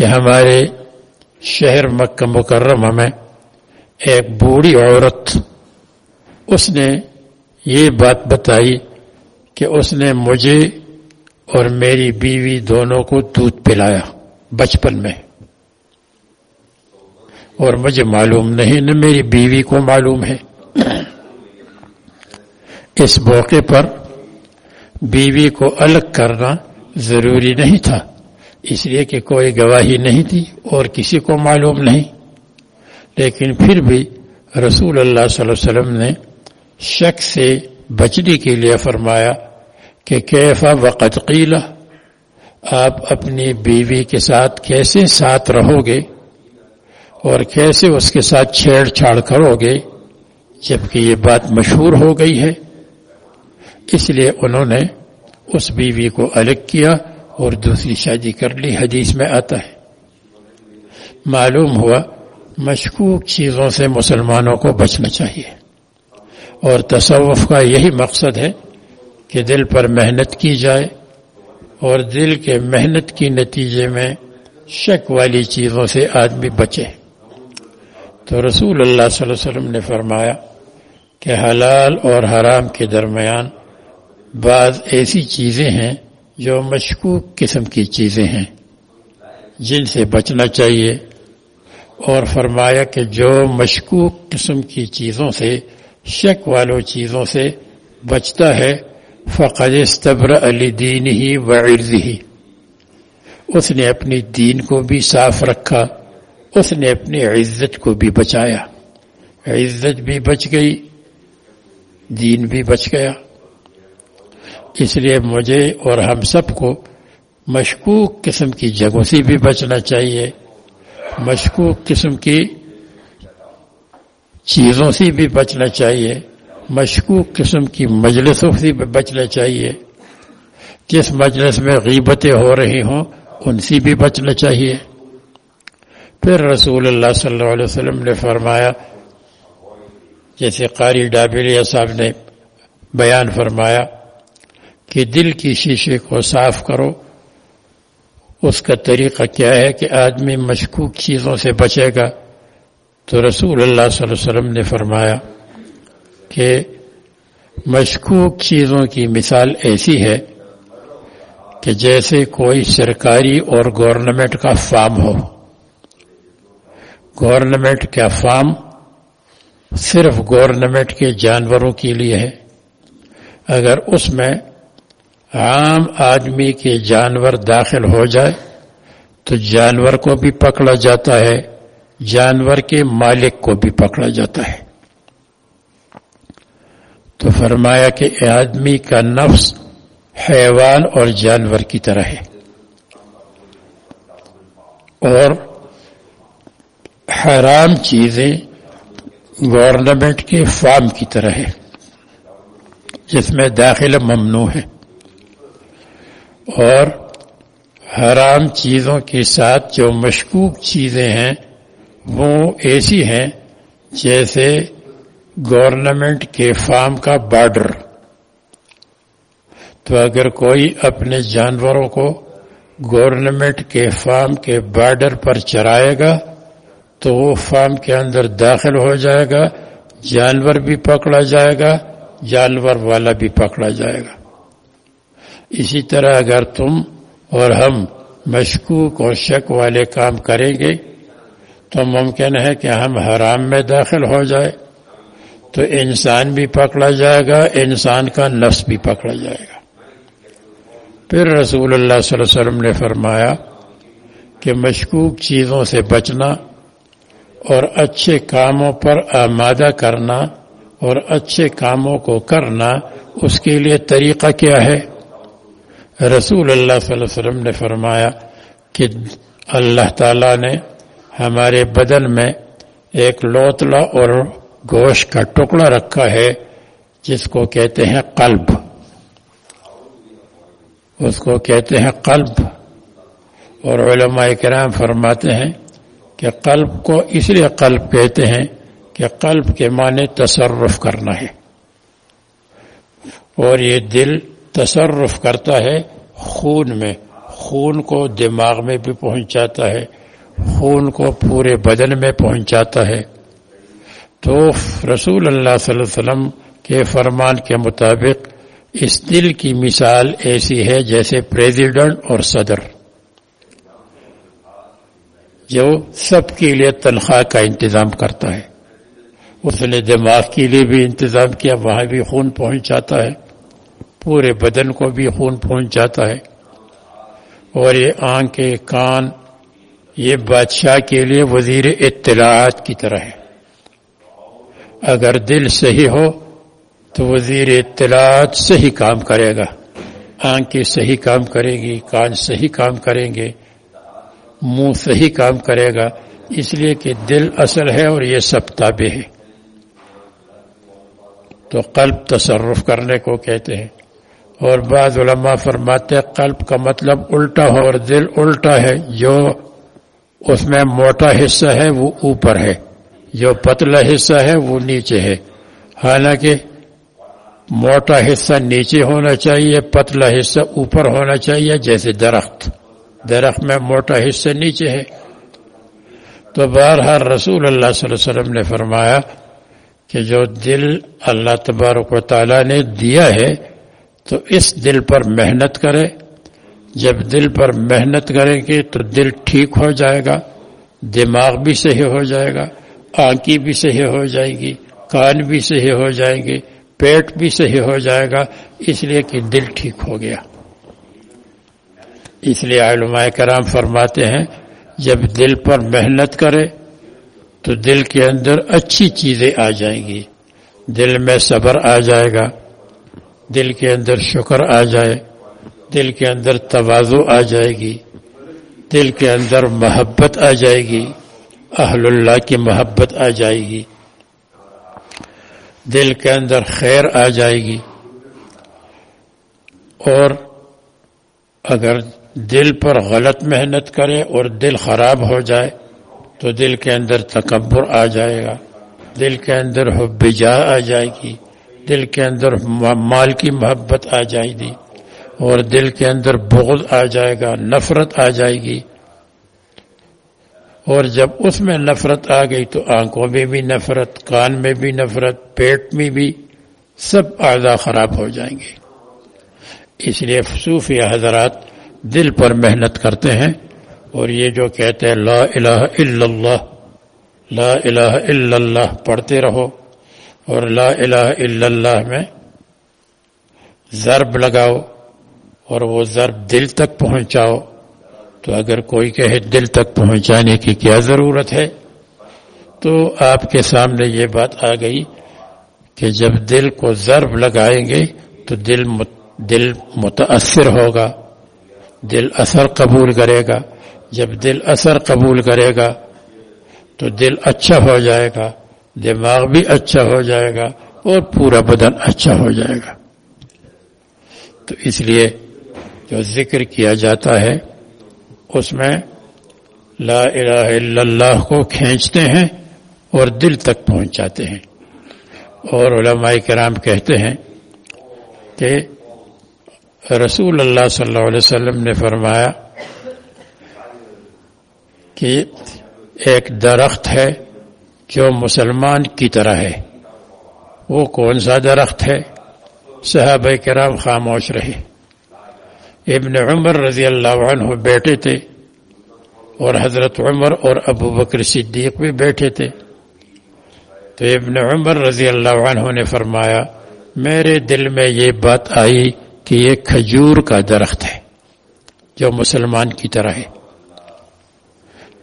کہ ہمارے شہر مکہ مکرمہ میں ایک بوڑھی عورت، اس نے یہ بات بتائی کہ اس نے مجھے اور میری بیوی دونوں کو دودھ پلایا بچپن میں۔ اور مجھے معلوم نہیں، نہ میری بیوی کو معلوم ہے۔ اس موقع پر بیوی کو الگ کرنا ضروری نہیں تھا۔ اس لیے کہ کوئی گواہی نہیں تھی اور کسی کو معلوم نہیں۔ لیکن پھر بھی رسول اللہ صلی اللہ علیہ وسلم نے شک سے بچنے کے لیے فرمایا کہ کیفا وقت قیلہ آپ اپنی بیوی کے ساتھ کیسے ساتھ رہو گے اور کیسے اس کے ساتھ چھیڑ چھاڑ کرو گے جبکہ یہ بات مشہور ہو گئی ہے۔ اس لیے انہوں نے اس بیوی کو الگ کیا اور دوسری شادی کر لی، حدیث میں آتا ہے۔ معلوم ہوا، مشکوک چیزوں سے مسلمانوں کو بچنا چاہیے۔ اور تصوف کا یہی مقصد ہے کہ دل پر محنت کی جائے اور دل کے محنت کی نتیجے میں شک والی چیزوں سے آدمی بچے۔ تو رسول اللہ صلی اللہ علیہ وسلم نے فرمایا کہ حلال اور حرام کے درمیان بعض ایسی چیزیں ہیں جو مشکوک قسم کی چیزیں ہیں، جن سے بچنا چاہیے۔ اور فرمایا کہ جو مشکوک قسم کی چیزوں سے، شک والوں چیزوں سے بچتا ہے، فقد استبر علی دین ہی و عرض ہی اس نے اپنی دین کو بھی صاف رکھا، اس نے اپنی عزت کو بھی بچایا۔ عزت بھی بچ گئی، دین بھی بچ گیا۔ اس لیے مجھے اور ہم سب کو مشکوک قسم کی جگہوں سے بھی بچنا چاہیے۔ مشکوک قسم کی چیزوں سے بھی بچنا چاہیے۔ مشکوک قسم کی مجلسوں سے بھی بچنا چاہیے۔ جس مجلس میں غیبتیں ہو رہی ہوں، ان سے بھی بچنا چاہیے۔ پھر رسول اللہ صلی اللہ علیہ وسلم نے فرمایا، جیسے قاری ڈابلیہ صاحب نے بیان فرمایا کہ دل کی شیشے کو صاف کرو۔ اس کا طریقہ کیا ہے کہ آدمی مشکوک چیزوں سے بچے گا۔ تو رسول اللہ صلی اللہ علیہ وسلم نے فرمایا کہ مشکوک چیزوں کی مثال ایسی ہے کہ جیسے کوئی سرکاری اور گورنمنٹ کا فارم ہو۔ گورنمنٹ کا فارم صرف گورنمنٹ کے جانوروں کے لیے ہے۔ اگر اس میں عام آدمی کے جانور داخل ہو جائے تو جانور کو بھی پکڑا جاتا ہے، جانور کے مالک کو بھی پکڑا جاتا ہے۔ تو فرمایا کہ آدمی کا نفس حیوان اور جانور کی طرح ہے۔ اور حرام چیزیں گورنمنٹ کے فارم کی طرح ہے، جس میں داخل ممنوع ہے۔ اور حرام چیزوں کے ساتھ جو مشکوک چیزیں ہیں، وہ ایسی ہیں جیسے گورنمنٹ کے فارم کا بارڈر۔ تو اگر کوئی اپنے جانوروں کو گورنمنٹ کے فارم کے بارڈر پر چرائے گا، تو وہ فارم کے اندر داخل ہو جائے گا، جانور بھی پکڑا جائے گا، جانور والا بھی پکڑا جائے گا۔ اسی طرح اگر تم اور ہم مشکوک اور شک والے کام کریں گے، تو ممکن ہے کہ ہم حرام میں داخل ہو جائے۔ تو انسان بھی پکڑا جائے گا، انسان کا نفس بھی پکڑا جائے گا۔ پھر رسول اللہ صلی اللہ علیہ وسلم نے فرمایا کہ مشکوک چیزوں سے بچنا اور اچھے کاموں پر آمادہ کرنا اور اچھے کاموں کو کرنا اس کے لیے طریقہ کیا ہے؟ رسول اللہ صلی اللہ علیہ وسلم نے فرمایا کہ اللہ تعالی نے ہمارے بدن میں ایک لوتلا اور گوشت کا ٹکڑا رکھا ہے، جس کو کہتے ہیں قلب۔ اس کو کہتے ہیں قلب۔ اور علماء کرام فرماتے ہیں کہ قلب کو اس لیے قلب کہتے ہیں کہ قلب کے معنی تصرف کرنا ہے۔ اور یہ دل تصرف کرتا ہے خون میں، خون کو دماغ میں بھی پہنچاتا ہے، خون کو پورے بدن میں پہنچاتا ہے۔ تو رسول اللہ صلی اللہ علیہ وسلم کے فرمان کے مطابق اس دل کی مثال ایسی ہے جیسے پریزیڈنٹ اور صدر۔ جو سب کے لیے تنخواہ کا انتظام کرتا ہے۔ اس نے دماغ کے لیے بھی انتظام کیا، وہاں بھی خون پہنچ جاتا ہے۔ پورے بدن کو بھی خون پہنچ جاتا ہے۔ اور یہ آنکھیں کان، یہ بادشاہ کے لیے وزیر اطلاعات کی طرح ہے۔ اگر دل صحیح ہو، تو وزیر اطلاعات صحیح کام کرے گا۔ آنکھیں صحیح کام کرے گی، کان صحیح کام کریں گے۔ منہ صحیح کام کرے گا۔ اس لیے کہ دل اصل ہے اور یہ سب تابع ہے۔ تو قلب تصرف کرنے کو کہتے ہیں۔ اور بعض علماء فرماتے قلب کا مطلب الٹا ہو اور دل الٹا ہے، جو اس میں موٹا حصہ ہے وہ اوپر ہے، جو پتلا حصہ ہے وہ نیچے ہے۔ حالانکہ موٹا حصہ نیچے ہونا چاہیے، پتلا حصہ اوپر ہونا چاہیے، جیسے درخت۔ درخت میں موٹا حصہ نیچے ہے۔ تو بہرحال رسول اللہ صلی اللہ علیہ وسلم نے فرمایا کہ جو دل اللہ تبارک و تعالیٰ نے دیا ہے تو اس دل پر محنت کرے۔ جب دل پر محنت کریں گے تو دل ٹھیک ہو جائے گا، دماغ بھی صحیح ہو جائے گا آنکھی بھی صحیح ہو جائے گی، کان بھی صحیح ہو جائیں گے، پیٹ بھی صحیح ہو جائے گا۔ اس لیے کہ دل ٹھیک ہو گیا۔ اس لیے علماء کرام فرماتے ہیں، جب دل پر محنت کرے تو دل کے اندر اچھی چیزیں آ جائیں گی۔ دل میں صبر آ جائے گا۔ دل کے اندر شکر آ جائے، دل کے اندر توازو آ جائے گی، دل کے اندر محبت آ جائے گی، اہل اللہ کی محبت آ جائے گی، دل کے اندر خیر آ جائے گی۔ اور اگر دل پر غلط محنت کرے اور دل خراب ہو جائے، تو دل کے اندر تکبر آ جائے گا، دل کے اندر حب جا آ جائے گی۔ دل کے اندر مال کی محبت آ جائے گی اور دل کے اندر بغض آ جائے گا، نفرت آ جائے گی۔ اور جب اس میں نفرت آ گئی تو آنکھوں میں بھی نفرت، کان میں بھی نفرت، پیٹ میں بھی سب اعضا خراب ہو جائیں گے۔ اس لیے صوفی حضرات دل پر محنت کرتے ہیں اور یہ جو کہتے ہیں لا الہ الا اللہ، لا الہ الا اللہ، پڑھتے رہو۔ اور لا الہ الا اللہ میں ضرب لگاؤ اور وہ ضرب دل تک پہنچاؤ تو اگر کوئی کہے دل تک پہنچانے کی کیا ضرورت ہے تو آپ کے سامنے یہ بات آ گئی کہ جب دل کو ضرب لگائیں گے تو دل دل متاثر ہوگا، دل اثر قبول کرے گا۔ جب دل اثر قبول کرے گا تو دل اچھا ہو جائے گا۔ دماغ بھی اچھا ہو جائے گا اور پورا بدن اچھا ہو جائے گا۔ تو اس لیے جو ذکر کیا جاتا ہے، اس میں لا الہ الا اللہ کو کھینچتے ہیں اور دل تک پہنچاتے ہیں۔ اور علماء کرام کہتے ہیں کہ رسول اللہ صلی اللہ علیہ وسلم نے فرمایا کہ ایک درخت ہے۔ جو مسلمان کی طرح ہے؟ وہ کون سا درخت ہے؟ صحابہ کرام خاموش رہے۔ ابن عمر رضی اللہ عنہ بیٹھے تھے اور حضرت عمر اور ابو بکر صدیق بھی بیٹھے تھے۔ تو ابن عمر رضی اللہ عنہ نے فرمایا، میرے دل میں یہ بات آئی کہ یہ کھجور کا درخت ہے جو مسلمان کی طرح ہے۔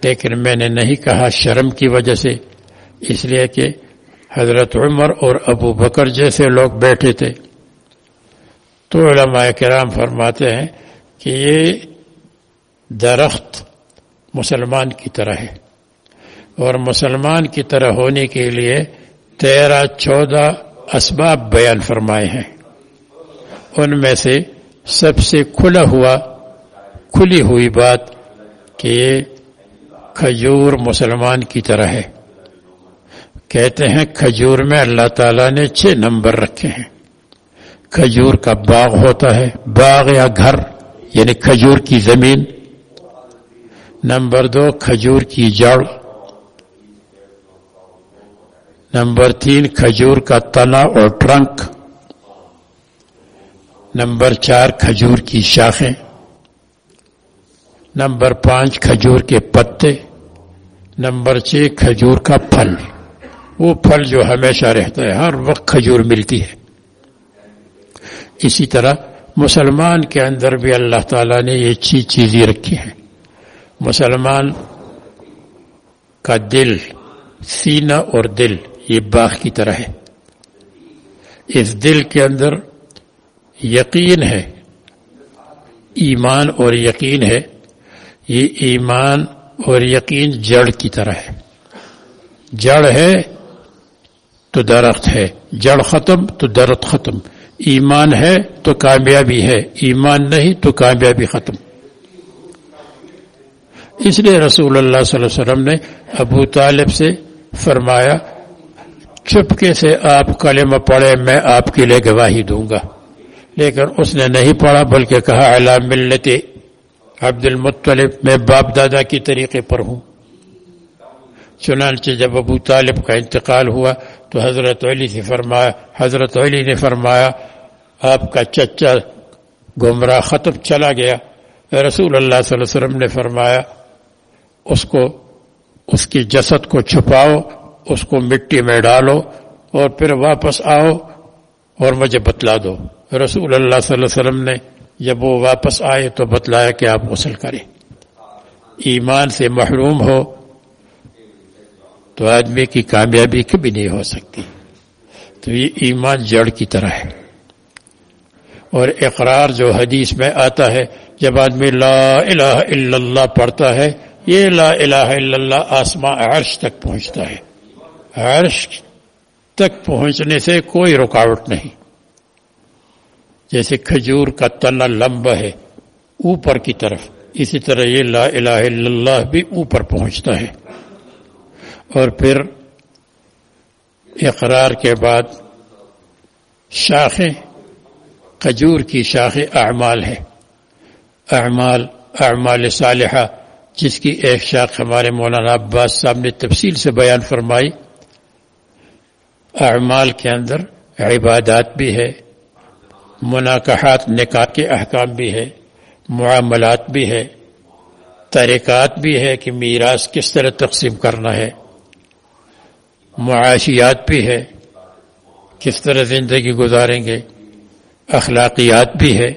لیکن میں نے نہیں کہا شرم کی وجہ سے اس لیے کہ حضرت عمر اور ابو بکر جیسے لوگ بیٹھے تھے۔ تو علماء کرام فرماتے ہیں کہ یہ درخت مسلمان کی طرح ہے۔ اور مسلمان کی طرح ہونے کے لیے تیرہ چودہ اسباب بیان فرمائے ہیں۔ ان میں سے سب سے کھلا ہوا، کھلی ہوئی بات کہ یہ کھجور مسلمان کی طرح ہے۔ کہتے ہیں، کھجور میں اللہ تعالیٰ نے چھ نمبر رکھے ہیں۔ کھجور کا باغ ہوتا ہے، باغ یا گھر یعنی کھجور کی زمین۔ نمبر دو، کھجور کی جڑ۔ نمبر تین، کھجور کا تنا اور ٹرنک۔ نمبر چار، کھجور کی شاخیں۔ نمبر پانچ، کھجور کے پتے۔ نمبر چھ، کھجور کا پھل۔ وہ پھل جو ہمیشہ رہتا ہے ہر وقت کھجور ملتی ہے۔ اسی طرح مسلمان کے اندر بھی اللہ تعالیٰ نے یہ چیز چیزیں رکھی ہیں۔ مسلمان کا دل سینہ اور دل یہ باغ کی طرح ہے۔ اس دل کے اندر یقین ہے، ایمان اور یقین ہے۔ یہ ایمان اور یقین جڑ کی طرح ہے۔ جڑ ہے تو درخت ہے۔ جڑ ختم تو درخت ختم۔ ایمان ہے تو کامیابی ہے۔ ایمان نہیں تو کامیابی ختم۔ اس لیے رسول اللہ صلی اللہ علیہ وسلم نے ابو طالب سے فرمایا، چپکے سے آپ کلمہ پڑھے، میں آپ کے لیے گواہی دوں گا۔ لیکن اس نے نہیں پڑھا، بلکہ کہا علام ملت عبد المطلب میں باپ دادا کی طریقے پر ہوں۔ چنانچہ جب ابو طالب کا انتقال ہوا تو حضرت علی سے فرمایا، حضرت علی نے فرمایا، آپ کا چچا گمراہ ختم چلا گیا۔ رسول اللہ صلی اللہ علیہ وسلم نے فرمایا، اس کو، اس کی جسد کو چھپاؤ، اس کو مٹی میں ڈالو اور پھر واپس آؤ اور مجھے بتلا دو۔ رسول اللہ صلی اللہ علیہ وسلم نے جب وہ واپس آئے تو بتلایا کہ آپ غسل کریں۔ ایمان سے محروم ہو تو آدمی کی کامیابی کبھی نہیں ہو سکتی۔ تو یہ ایمان جڑ کی طرح ہے۔ اور اقرار جو حدیث میں آتا ہے، جب آدمی لا الہ الا اللہ پڑھتا ہے، یہ لا الہ الا اللہ آسماں عرش تک پہنچتا ہے۔ عرش تک پہنچنے سے کوئی رکاوٹ نہیں۔ جیسے کھجور کا تنا لمبا ہے اوپر کی طرف، اسی طرح یہ لا الہ الا اللہ بھی اوپر پہنچتا ہے۔ اور پھر اقرار کے بعد شاخیں کھجور کی شاخیں اعمال ہے۔ اعمال اعمال صالحہ، جس کی ایک شاخ ہمارے مولانا عباس صاحب نے تفصیل سے بیان فرمائی۔ اعمال کے اندر عبادات بھی ہے مناقحات نکاح کے احکام بھی ہے، معاملات بھی ہے، طریقات بھی ہے کہ میراث کس طرح تقسیم کرنا ہے۔ معاشیات بھی ہے، کس طرح زندگی گزاریں گے، اخلاقیات بھی ہے،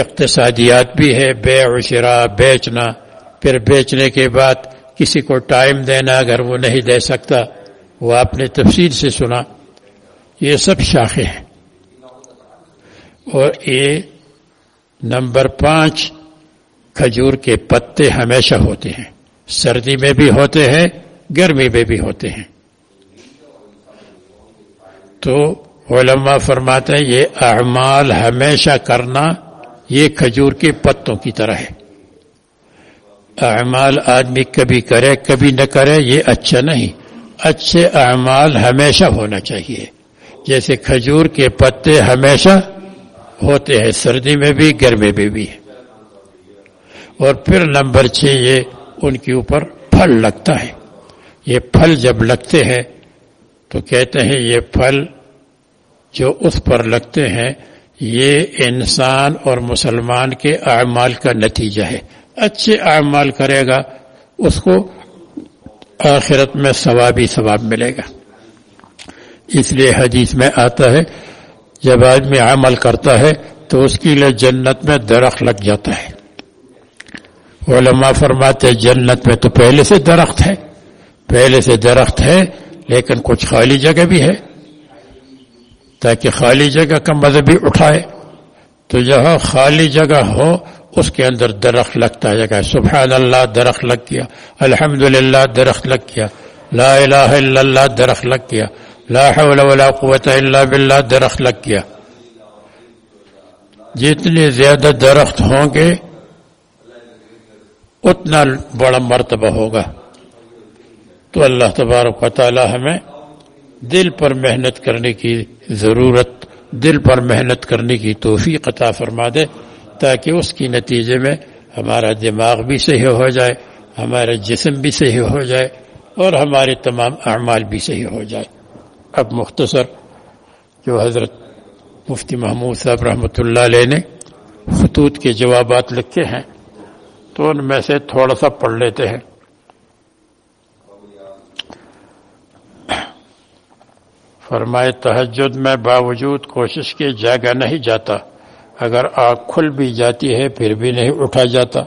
اقتصادیات بھی ہے، بے شرا بیچنا، پھر بیچنے کے بعد کسی کو ٹائم دینا اگر وہ نہیں دے سکتا، وہ آپ نے تفصیل سے سنا، یہ سب شاخیں ہیں۔ اور یہ نمبر پانچ، کھجور کے پتے ہمیشہ ہوتے ہیں۔ سردی میں بھی ہوتے ہیں، گرمی میں بھی ہوتے ہیں۔ تو علماء فرماتے ہیں یہ اعمال ہمیشہ کرنا یہ کھجور کے پتوں کی طرح ہے۔ اعمال آدمی کبھی کرے کبھی نہ کرے یہ اچھا نہیں۔ اچھے اعمال ہمیشہ ہونا چاہیے۔ جیسے کھجور کے پتے ہمیشہ ہوتے ہیں، سردی میں بھی، گرمی میں بھی۔ اور پھر نمبر چھ یہ ان کے اوپر پھل لگتا ہے۔ یہ پھل جب لگتے ہیں تو کہتے ہیں یہ پھل جو اس پر لگتے ہیں، یہ انسان اور مسلمان کے اعمال کا نتیجہ ہے۔ اچھے اعمال کرے گا، اس کو آخرت میں ثوابی ثواب ملے گا۔ اس لیے حدیث میں آتا ہے، جب آدمی عمل کرتا ہے تو اس کے لیے جنت میں درخت لگ جاتا ہے۔ علماء فرماتے جنت میں تو پہلے سے درخت ہے۔ پہلے سے درخت ہے لیکن کچھ خالی جگہ بھی ہے۔ تاکہ خالی جگہ کا مذہب بھی اٹھائے۔ تو جہاں خالی جگہ ہو، اس کے اندر درخت لگتا ہے۔ سبحان اللہ درخت لگ گیا۔ الحمد درخت لگ گیا۔ لا الہ الا اللہ، درخت لگ گیا۔ لا حول ولا قوت الا باللہ، درخت لگ گیا۔ جتنے زیادہ درخت ہوں گے، اتنا بڑا مرتبہ ہوگا۔ تو اللہ تبارک و تعالی ہمیں دل پر محنت کرنے کی ضرورت، دل پر محنت کرنے کی توفیق عطا فرما دے تاکہ اس کی نتیجے میں ہمارا دماغ بھی صحیح ہو جائے، ہمارا جسم بھی صحیح ہو جائے اور ہمارے تمام اعمال بھی صحیح ہو جائے۔ اب مختصر جو حضرت مفتی محمود صاحب رحمۃ اللہ علیہ نے خطوط کے جوابات لکھے ہیں تو ان میں سے تھوڑا سا پڑھ لیتے ہیں۔ فرمائے، تہجد میں باوجود کوشش کے جاگا نہیں جاتا۔ اگر آگ کھل بھی جاتی ہے، پھر بھی نہیں اٹھا جاتا۔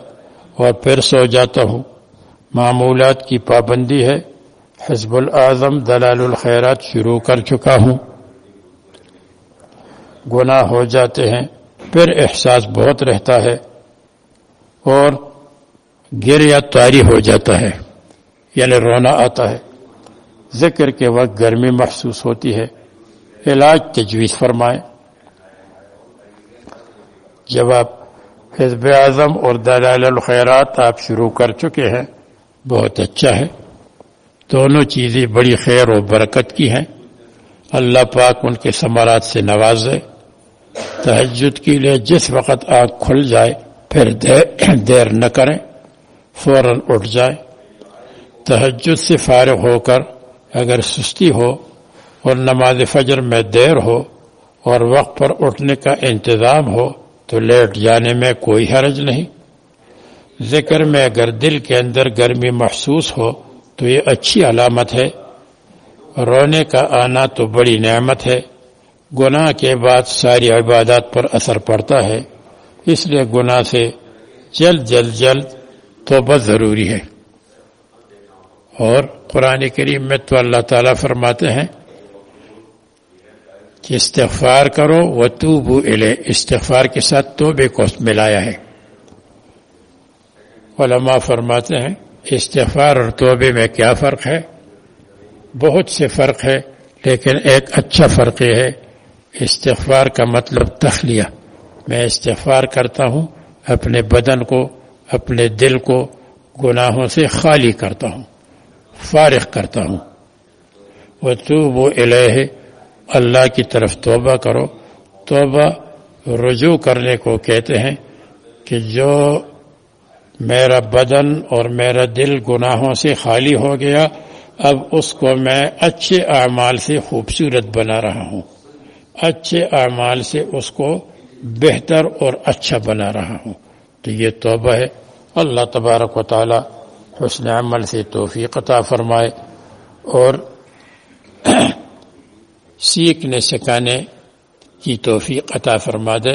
اور پھر سو جاتا ہوں۔ معمولات کی پابندی ہے۔ حزب الاعظم دلال الخیرات شروع کر چکا ہوں۔ گناہ ہو جاتے ہیں۔ پھر احساس بہت رہتا ہے۔ اور گر یا تاری ہو جاتا ہے۔ یعنی رونا آتا ہے۔ ذکر کے وقت گرمی محسوس ہوتی ہے۔ علاج تجویز فرمائیں۔ جب آپ حزب اعظم اور دلال الخیرات آپ شروع کر چکے ہیں۔ بہت اچھا ہے۔ دونوں چیزیں بڑی خیر و برکت کی ہیں۔ اللہ پاک ان کے ثمرات سے نوازے تہجد کے لیے جس وقت آنکھ کھل جائے، پھر دیر نہ کریں، فوراً اٹھ جائے تہجد سے فارغ ہو کر اگر سستی ہو اور نماز فجر میں دیر ہو اور وقت پر اٹھنے کا انتظام ہو تو لیٹ جانے میں کوئی حرج نہیں۔ ذکر میں اگر دل کے اندر گرمی محسوس ہو تو یہ اچھی علامت ہے۔ رونے کا آنا تو بڑی نعمت ہے۔ گناہ کے بعد ساری عبادات پر اثر پڑتا ہے۔ اس لیے گناہ سے جلد جلد جلد توبہ ضروری ہے۔ اور قرآن کریم میں تو اللہ تعالیٰ فرماتے ہیں کہ استغفار کرو و تو بو استغفار کے ساتھ توبے کو ملایا ہے۔ علماء فرماتے ہیں، استغفار اور توبے میں کیا فرق ہے؟ بہت سے فرق ہے، لیکن ایک اچھا فرق یہ ہے۔ استغفار کا مطلب تخلیہ۔ میں استغفار کرتا ہوں، اپنے بدن کو، اپنے دل کو گناہوں سے خالی کرتا ہوں۔ فارغ کرتا ہوں۔ وہ تو وہ الہ اللہ کی طرف توبہ کرو۔ توبہ رجوع کرنے کو کہتے ہیں کہ جو میرا بدن اور میرا دل گناہوں سے خالی ہو گیا، اب اس کو میں اچھے اعمال سے خوبصورت بنا رہا ہوں۔ اچھے اعمال سے اس کو بہتر اور اچھا بنا رہا ہوں۔ تو یہ توبہ ہے۔ اللہ تبارک و تعالی حسن عمل سے توفیق عطا فرمائے اور سیکھنے سکھانے کی توفیق عطا فرما دے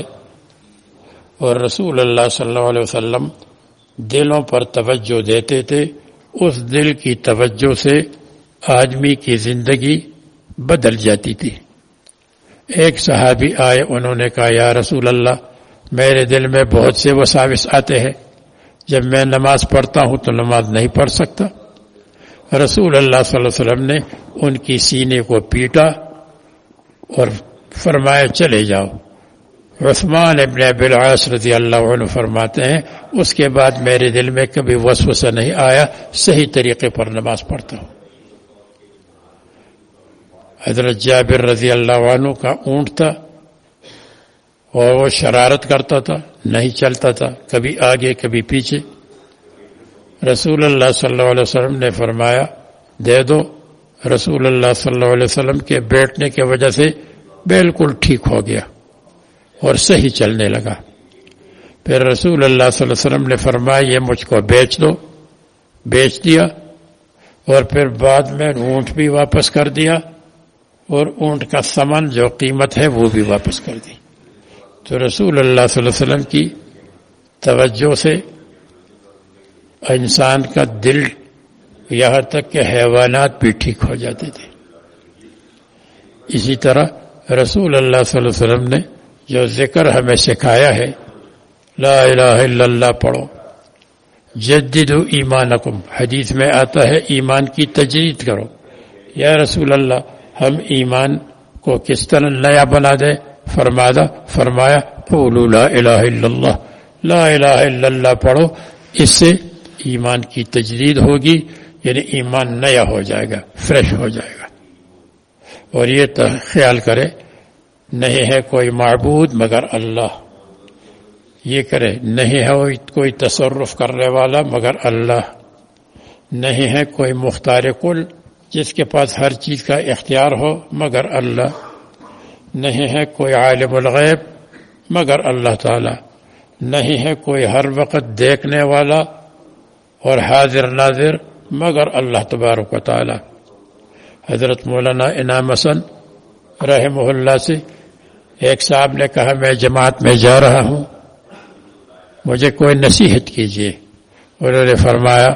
اور رسول اللہ صلی اللہ علیہ وسلم دلوں پر توجہ دیتے تھے، اس دل کی توجہ سے آدمی کی زندگی بدل جاتی تھی۔ ایک صحابی آئے، انہوں نے کہا، یا رسول اللہ، میرے دل میں بہت سے وساوس آتے ہیں۔ جب میں نماز پڑھتا ہوں تو نماز نہیں پڑھ سکتا۔ رسول اللہ صلی اللہ علیہ وسلم نے ان کی سینے کو پیٹا اور فرمایا، چلے جاؤ۔ عثمان ابن العاص رضی اللہ عنہ فرماتے ہیں، اس کے بعد میرے دل میں کبھی وسوسہ نہیں آیا، صحیح طریقے پر نماز پڑھتا ہوں۔ حضرت جابر رضی اللہ عنہ کا اونٹ تھا۔ اور وہ شرارت کرتا تھا، نہیں چلتا تھا، کبھی آگے، کبھی پیچھے۔ رسول اللہ صلی اللہ علیہ وسلم نے فرمایا، دے دو، رسول اللہ صلی اللہ علیہ وسلم کے بیٹھنے کی وجہ سے بالکل ٹھیک ہو گیا اور صحیح چلنے لگا۔ پھر رسول اللہ صلی اللہ علیہ وسلم نے فرمایا، یہ مجھ کو بیچ دو۔ بیچ دیا اور پھر بعد میں اونٹ بھی واپس کر دیا اور اونٹ کا سمن جو قیمت ہے وہ بھی واپس کر دی۔ تو رسول اللہ صلی اللہ علیہ وسلم کی توجہ سے انسان کا دل یہاں تک کہ حیوانات بھی ٹھیک ہو جاتے تھے۔ اسی طرح رسول اللہ صلی اللہ علیہ وسلم نے جو ذکر ہمیں سکھایا ہے، لا الہ الا اللہ پڑھو۔ جدید ایمانکم۔ حدیث میں آتا ہے ایمان کی تجرید کرو۔ یا رسول اللہ، ہم ایمان کو کس طرح نیا بنا دے فرمادا فرمایا، قولوا لا الہ الا اللہ، لا الہ الا اللہ پڑھو، اس سے ایمان کی تجدید ہوگی یعنی ایمان نیا ہو جائے گا، فریش ہو جائے گا۔ اور یہ خیال کرے، نہیں ہے کوئی معبود مگر اللہ۔ یہ کرے، نہیں ہے کوئی تصرف کرنے والا مگر اللہ۔ نہیں ہے کوئی مختار کل جس کے پاس ہر چیز کا اختیار ہو مگر اللہ۔ نہیں ہے کوئی عالم الغیب، مگر اللہ تعالی۔ نہیں ہے کوئی ہر وقت دیکھنے والا اور حاضر ناظر، مگر اللہ تبارک و تعالی۔ حضرت مولانا انعام حسن رحمہ اللہ سے ایک صاحب نے کہا، میں جماعت میں جا رہا ہوں، مجھے کوئی نصیحت کیجیے انہوں نے فرمایا،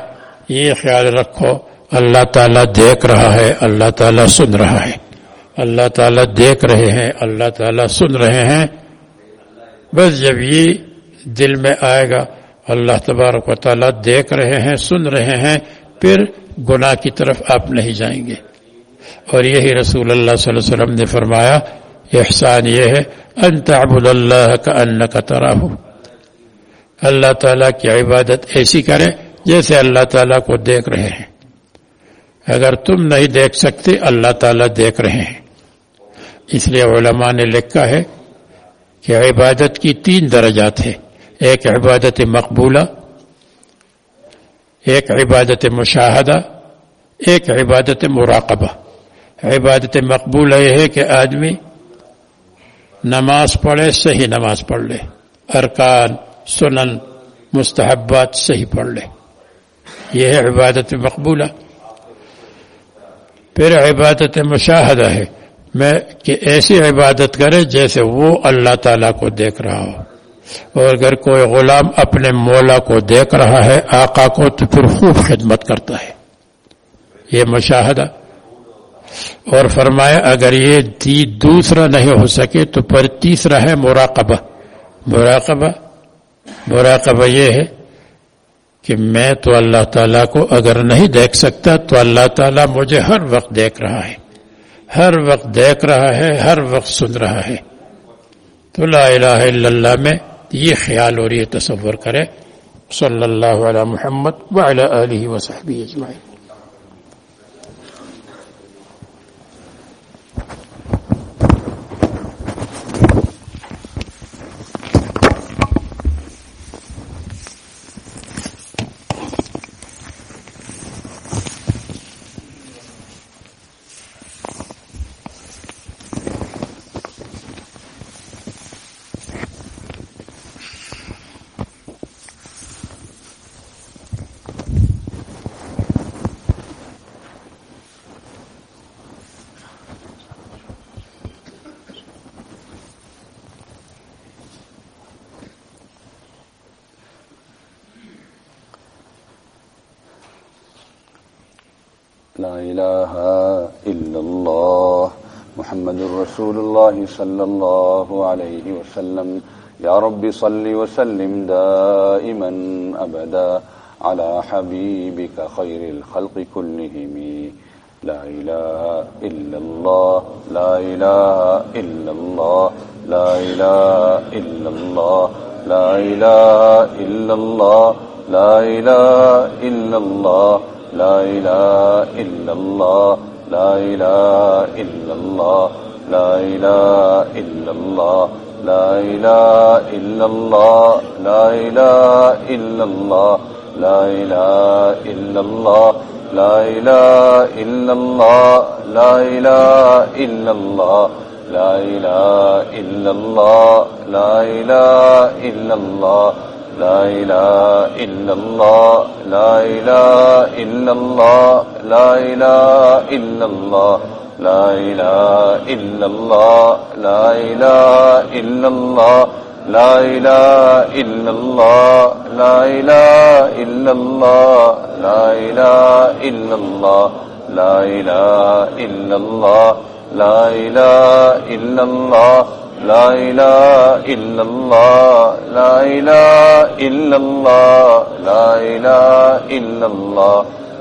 یہ خیال رکھو، اللہ تعالیٰ دیکھ رہا ہے، اللہ تعالیٰ سن رہا ہے۔ اللہ تعالیٰ دیکھ رہے ہیں، اللہ تعالیٰ سن رہے ہیں۔ بس جب یہ دل میں آئے گا، اللہ تبارک و تعالیٰ دیکھ رہے ہیں، سن رہے ہیں، پھر گناہ کی طرف آپ نہیں جائیں گے۔ اور یہی رسول اللہ صلی اللہ علیہ وسلم نے فرمایا، احسان یہ ہے، ان تعبد اللہ کا ان کا تراہ اللہ تعالیٰ کی عبادت ایسی کرے جیسے اللہ تعالیٰ کو دیکھ رہے ہیں۔ اگر تم نہیں دیکھ سکتے، اللہ تعالیٰ دیکھ رہے ہیں۔ اس لیے علماء نے لکھا ہے کہ عبادت کی تین درجات ہیں۔ ایک عبادت مقبولہ، ایک عبادت مشاہدہ، ایک عبادت مراقبہ۔ عبادت مقبول یہ ہے کہ آدمی نماز پڑھے، صحیح نماز پڑھ لے۔ ارکان، سنن، مستحبات صحیح پڑھ لے۔ یہ ہے عبادت مقبولہ۔ پھر عبادت مشاہدہ ہے۔ میں کہ ایسی عبادت کرے جیسے وہ اللہ تعالیٰ کو دیکھ رہا ہو۔ اور اگر کوئی غلام اپنے مولا کو دیکھ رہا ہے، آقا کو، تو پھر خوب خدمت کرتا ہے۔ یہ مشاہدہ۔ اور فرمایا، اگر یہ دوسرا نہیں ہو سکے، تو پر تیسرا ہے مراقبہ۔ مراقبہ۔ مراقبہ یہ ہے کہ میں تو اللہ تعالیٰ کو اگر نہیں دیکھ سکتا، تو اللہ تعالیٰ مجھے ہر وقت دیکھ رہا ہے۔ ہر وقت دیکھ رہا ہے، ہر وقت سن رہا ہے۔ تو لا الہ الا اللہ میں یہ خیال اور یہ تصور کرے صلی اللہ علیہ محمد وعلی آلہ وصحبہ اجمعین۔ صلى الله عليه وسلم. يا رب صل وسلم دائما أبدا على حبيبك خير الخلق كلهم. لا إله إلا الله لا إله إلا الله لا إله إلا الله لا إله إلا الله لا إله إلا الله لا إله إلا الله لا إله إلا الله. لا إله إلا الله لا إله إلا الله لا إله إلا الله لا إله إلا الله لا إله إلا الله لا إله إلا الله لا إله إلا الله لا إله إلا الله لا إله إلا الله لا إله إلا الله لا إله إلا الله لا إله إلا الله لا إله إلا الله لا إله إلا الله لا إله إلا الله لا إله إلا الله لا إله إلا الله لا إله إلا الله لا إله إلا الله لا إله إلا الله لا إله إلا الله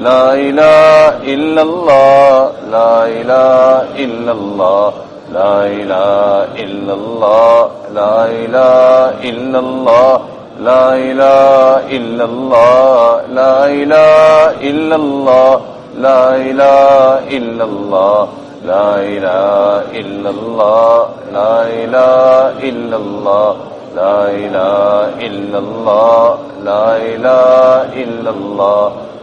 لا إله إلا الله لا إله إلا الله لا إله إلا الله لا إله إلا الله لا إله إلا الله لا إله إلا الله لا إله إلا الله لا إله إلا الله لا إله إلا الله لا إله إلا الله لا إله إلا الله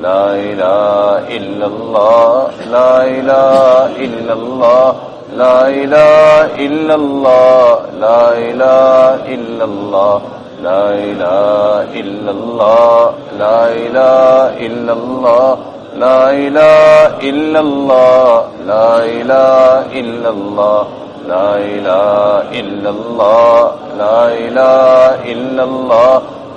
لا إله إلا الله لا إله إلا الله لا إله إلا الله لا إله إلا الله لا إله إلا الله لا إله إلا الله لا إله إلا الله لا إله إلا الله لا إله إلا الله لا إله إلا الله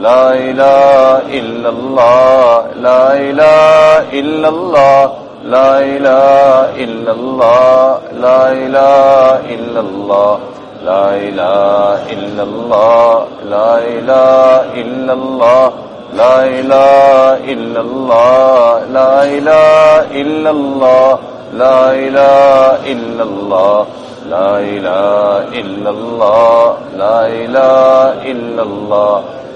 لا إله إلا الله لا إله إلا الله لا إله إلا الله لا إله إلا الله لا إله إلا الله لا إله إلا الله لا إله إلا الله لا إله إلا الله لا إله إلا الله لا إله إلا الله لا إله إلا الله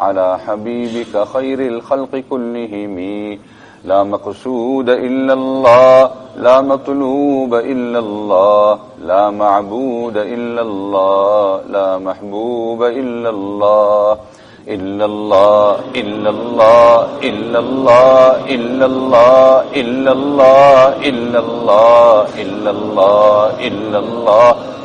على حبيبك خير الخلق كلهم لا مقصود إلا الله لا مطلوب إلا الله لا معبود إلا الله لا محبوب إلا الله إلا الله إلا الله إلا الله إلا الله إلا الله إلا الله إلا الله إلا الله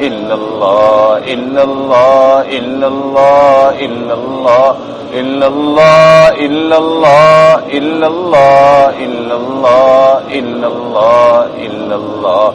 إلا الله إلا الله إلا الله إلا الله إلا الله إلا الله إلا الله إلا الله إلا الله إلا الله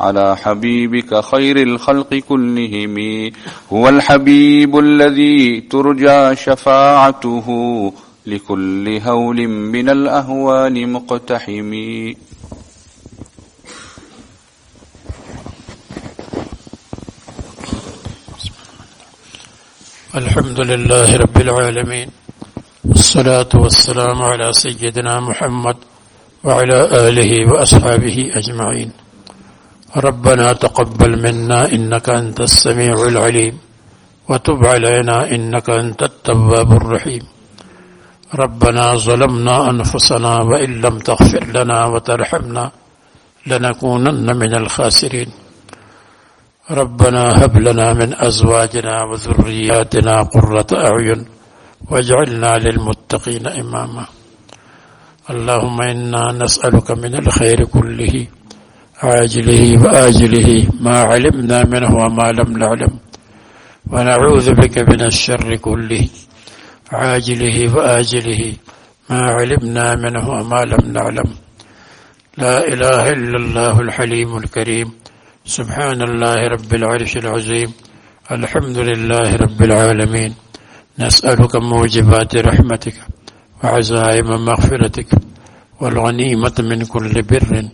على حبيبك خير الخلق كلهم. هو الحبيب الذي ترجى شفاعته لكل هول من الأهوال مقتحم. الحمد لله رب العالمين. والصلاة والسلام على سيدنا محمد وعلى آله وأصحابه أجمعين. ربنا تقبل منا إنك أنت السميع العليم وتب علينا إنك أنت التواب الرحيم. ربنا ظلمنا أنفسنا وإن لم تغفر لنا وترحمنا لنكونن من الخاسرين. ربنا هب لنا من أزواجنا وذرياتنا قرة أعين واجعلنا للمتقين إماما. اللهم إنا نسألك من الخير كله عاجله وآجله ما علمنا منه وما لم نعلم. ونعوذ بك من الشر كله. عاجله وآجله ما علمنا منه وما لم نعلم. لا إله إلا الله الحليم الكريم. سبحان الله رب العرش العظيم. الحمد لله رب العالمين. نسألك موجبات رحمتك وعزائم مغفرتك والغنيمة من كل بر.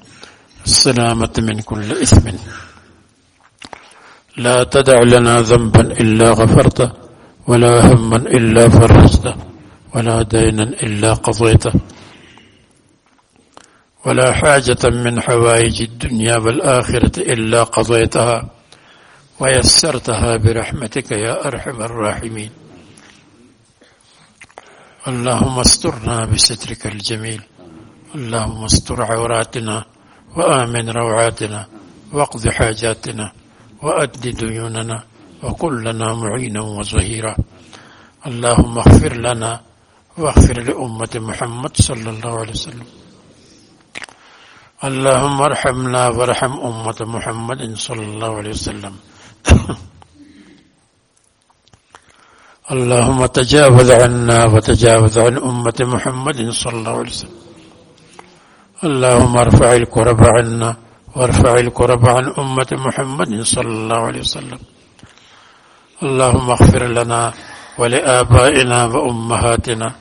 السلامة من كل إثم. لا تدع لنا ذنبا إلا غفرته ولا هما إلا فرجته ولا دينا إلا قضيته. ولا حاجة من حوائج الدنيا والآخرة إلا قضيتها. ويسرتها برحمتك يا أرحم الراحمين. اللهم استرنا بسترك الجميل. اللهم استر عوراتنا وآمن روعاتنا واقض حاجاتنا وأد ديوننا وكن لنا معينا وظهيرا. اللهم اغفر لنا واغفر لأمة محمد صلى الله عليه وسلم. اللهم ارحمنا وارحم أمة محمد صلى الله عليه وسلم. اللهم تجاوز عنا وتجاوز عن أمة محمد صلى الله عليه وسلم. اللهم ارفع الكرب عنا وارفع الكرب عن أمة محمد صلى الله عليه وسلم. اللهم اغفر لنا ولآبائنا وأمهاتنا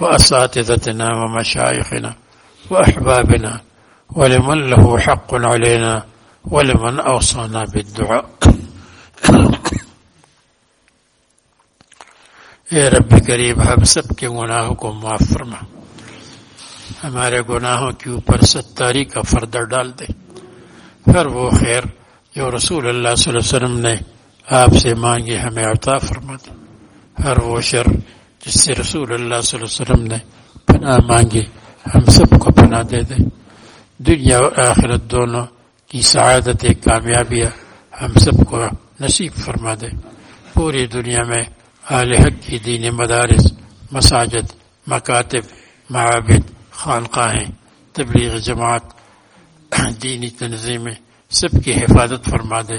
وأساتذتنا ومشايخنا وأحبابنا ولمن له حق علينا ولمن أوصانا بالدعاء. اے رب کریم ہم سب کے گناہوں ہمارے گناہوں کے اوپر ستاری کا فردر ڈال دے۔ ہر وہ خیر جو رسول اللہ صلی اللہ علیہ وسلم نے آپ سے مانگے ہمیں عطا فرما دے۔ ہر وہ شر جس سے رسول اللہ صلی اللہ علیہ وسلم نے پناہ مانگی، ہم سب کو پناہ دے دے۔ دنیا اور آخرت دونوں کی سعادت کامیابیاں ہم سب کو نصیب فرما دے۔ پوری دنیا میں اہل حق کی دین مدارس، مساجد، مکاتب، معابد خانقاہیں تبلیغ جماعت، دینی تنظیمیں سب کی حفاظت فرما دے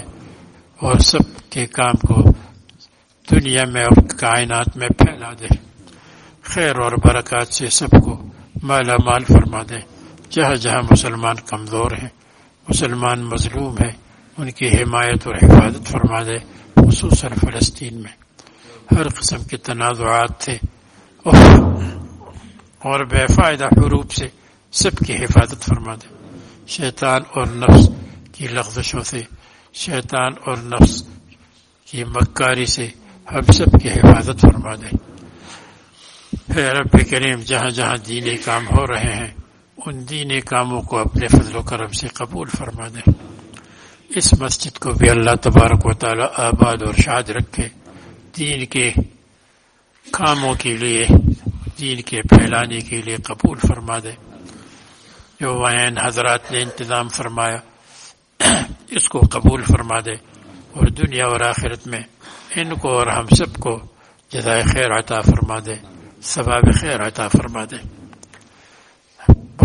اور سب کے کام کو دنیا میں اور کائنات میں پھیلا دے۔ خیر اور برکات سے سب کو مالا مال فرما دے۔ جہاں جہاں مسلمان کمزور ہیں، مسلمان مظلوم ہیں، ان کی حمایت اور حفاظت فرما دے، خصوصاً فلسطین میں۔ ہر قسم کے تنازعات تھے اور اور بے فائدہ حروب سے سب کی حفاظت فرما دے شیطان اور نفس کی لغزشوں سے، شیطان اور نفس کی مکاری سے ہم سب کی حفاظت فرما دے اے رب کریم، جہاں جہاں دینی کام ہو رہے ہیں، ان دینی کاموں کو اپنے فضل و کرم سے قبول فرما دے اس مسجد کو بھی اللہ تبارک و تعالی آباد اور شاد رکھے۔ دین کے کاموں کے لیے دین کے پھیلانے کے لیے قبول فرما دے۔ جو وین حضرات نے انتظام فرمایا، اس کو قبول فرما دے۔ اور دنیا اور آخرت میں ان کو اور ہم سب کو جزائے خیر عطا فرما دے، ثواب خیر عطا فرما دے۔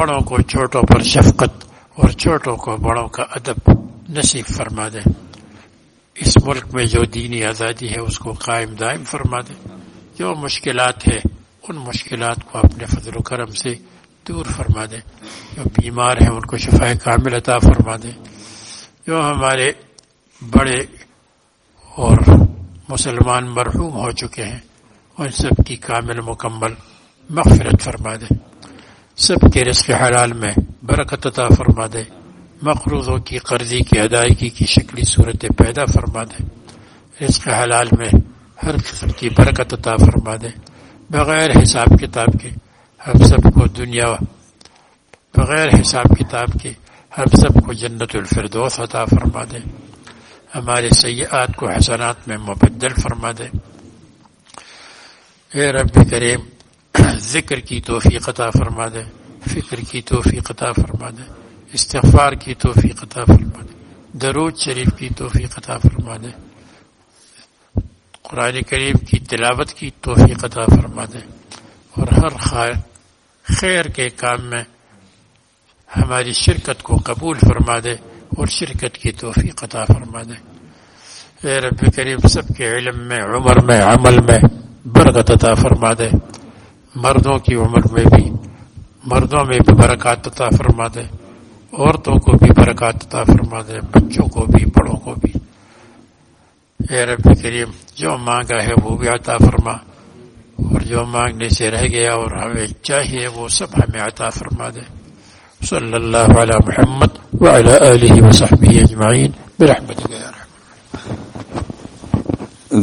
بڑوں کو چھوٹوں پر شفقت اور چھوٹوں کو بڑوں کا ادب نصیب فرما دے۔ اس ملک میں جو دینی آزادی ہے، اس کو قائم دائم فرما دے۔ جو مشکلات ہے ان مشکلات کو اپنے فضل و کرم سے دور فرما دے جو بیمار ہیں ان کو شفا کامل عطا فرما دے جو ہمارے بڑے اور مسلمان مرحوم ہو چکے ہیں، ان سب کی کامل مکمل مغفرت فرما دے سب کے رزق حلال میں برکت عطا فرما دے مقروضوں کی قرضی کی ادائیگی کی شکلی صورتیں پیدا فرما دے رزق حلال میں ہر قسم کی برکت عطا فرما دے بغیر حساب کتاب کے ہم سب کو دنیا بغیر حساب کتاب کے ہم سب کو جنت الفردوس عطا فرما دے۔ ہمارے سیاحت کو حسنات میں مبدل فرما دے۔ اے رب کریم، ذکر کی توفیق عطا فرما دے، فکر کی توفیق عطا فرما دے، استغفار کی توفیق عطا فرما دے، درود شریف کی توفیق عطا فرما دے۔ قرآن کریم کی تلاوت کی توفیق عطا فرما دے اور ہر خیر خیر کے کام میں ہماری شرکت کو قبول فرما دے اور شرکت کی توفیق عطا فرما دے۔ اے رب کریم، سب کے علم میں، عمر میں، عمل میں برکت عطا فرما دے۔ مردوں کی عمر میں بھی، مردوں میں بھی برکات عطا فرما دے۔ عورتوں کو بھی برکات عطا فرما دے، بچوں کو بھی، بڑوں کو بھی۔ اے رب کریم جو مانگا ہے وہ بھی عطا فرما اور جو مانگنے سے رہ گیا اور ہمیں چاہیے وہ سب ہمیں عطا فرما دے صلی اللہ علی محمد وعلى آله وصحبه أجمعين برحمتك يا رحمة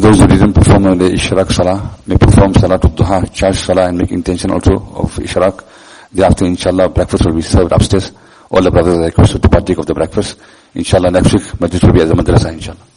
Those who didn't perform the Ishraq Salah may perform Salah to Duha, charge Salah and make intention also of Ishraq. Thereafter, inshallah, breakfast will be served upstairs. All the brothers are requested to partake of the breakfast. Inshallah, next week, Majlis will be as a madrasa, inshallah.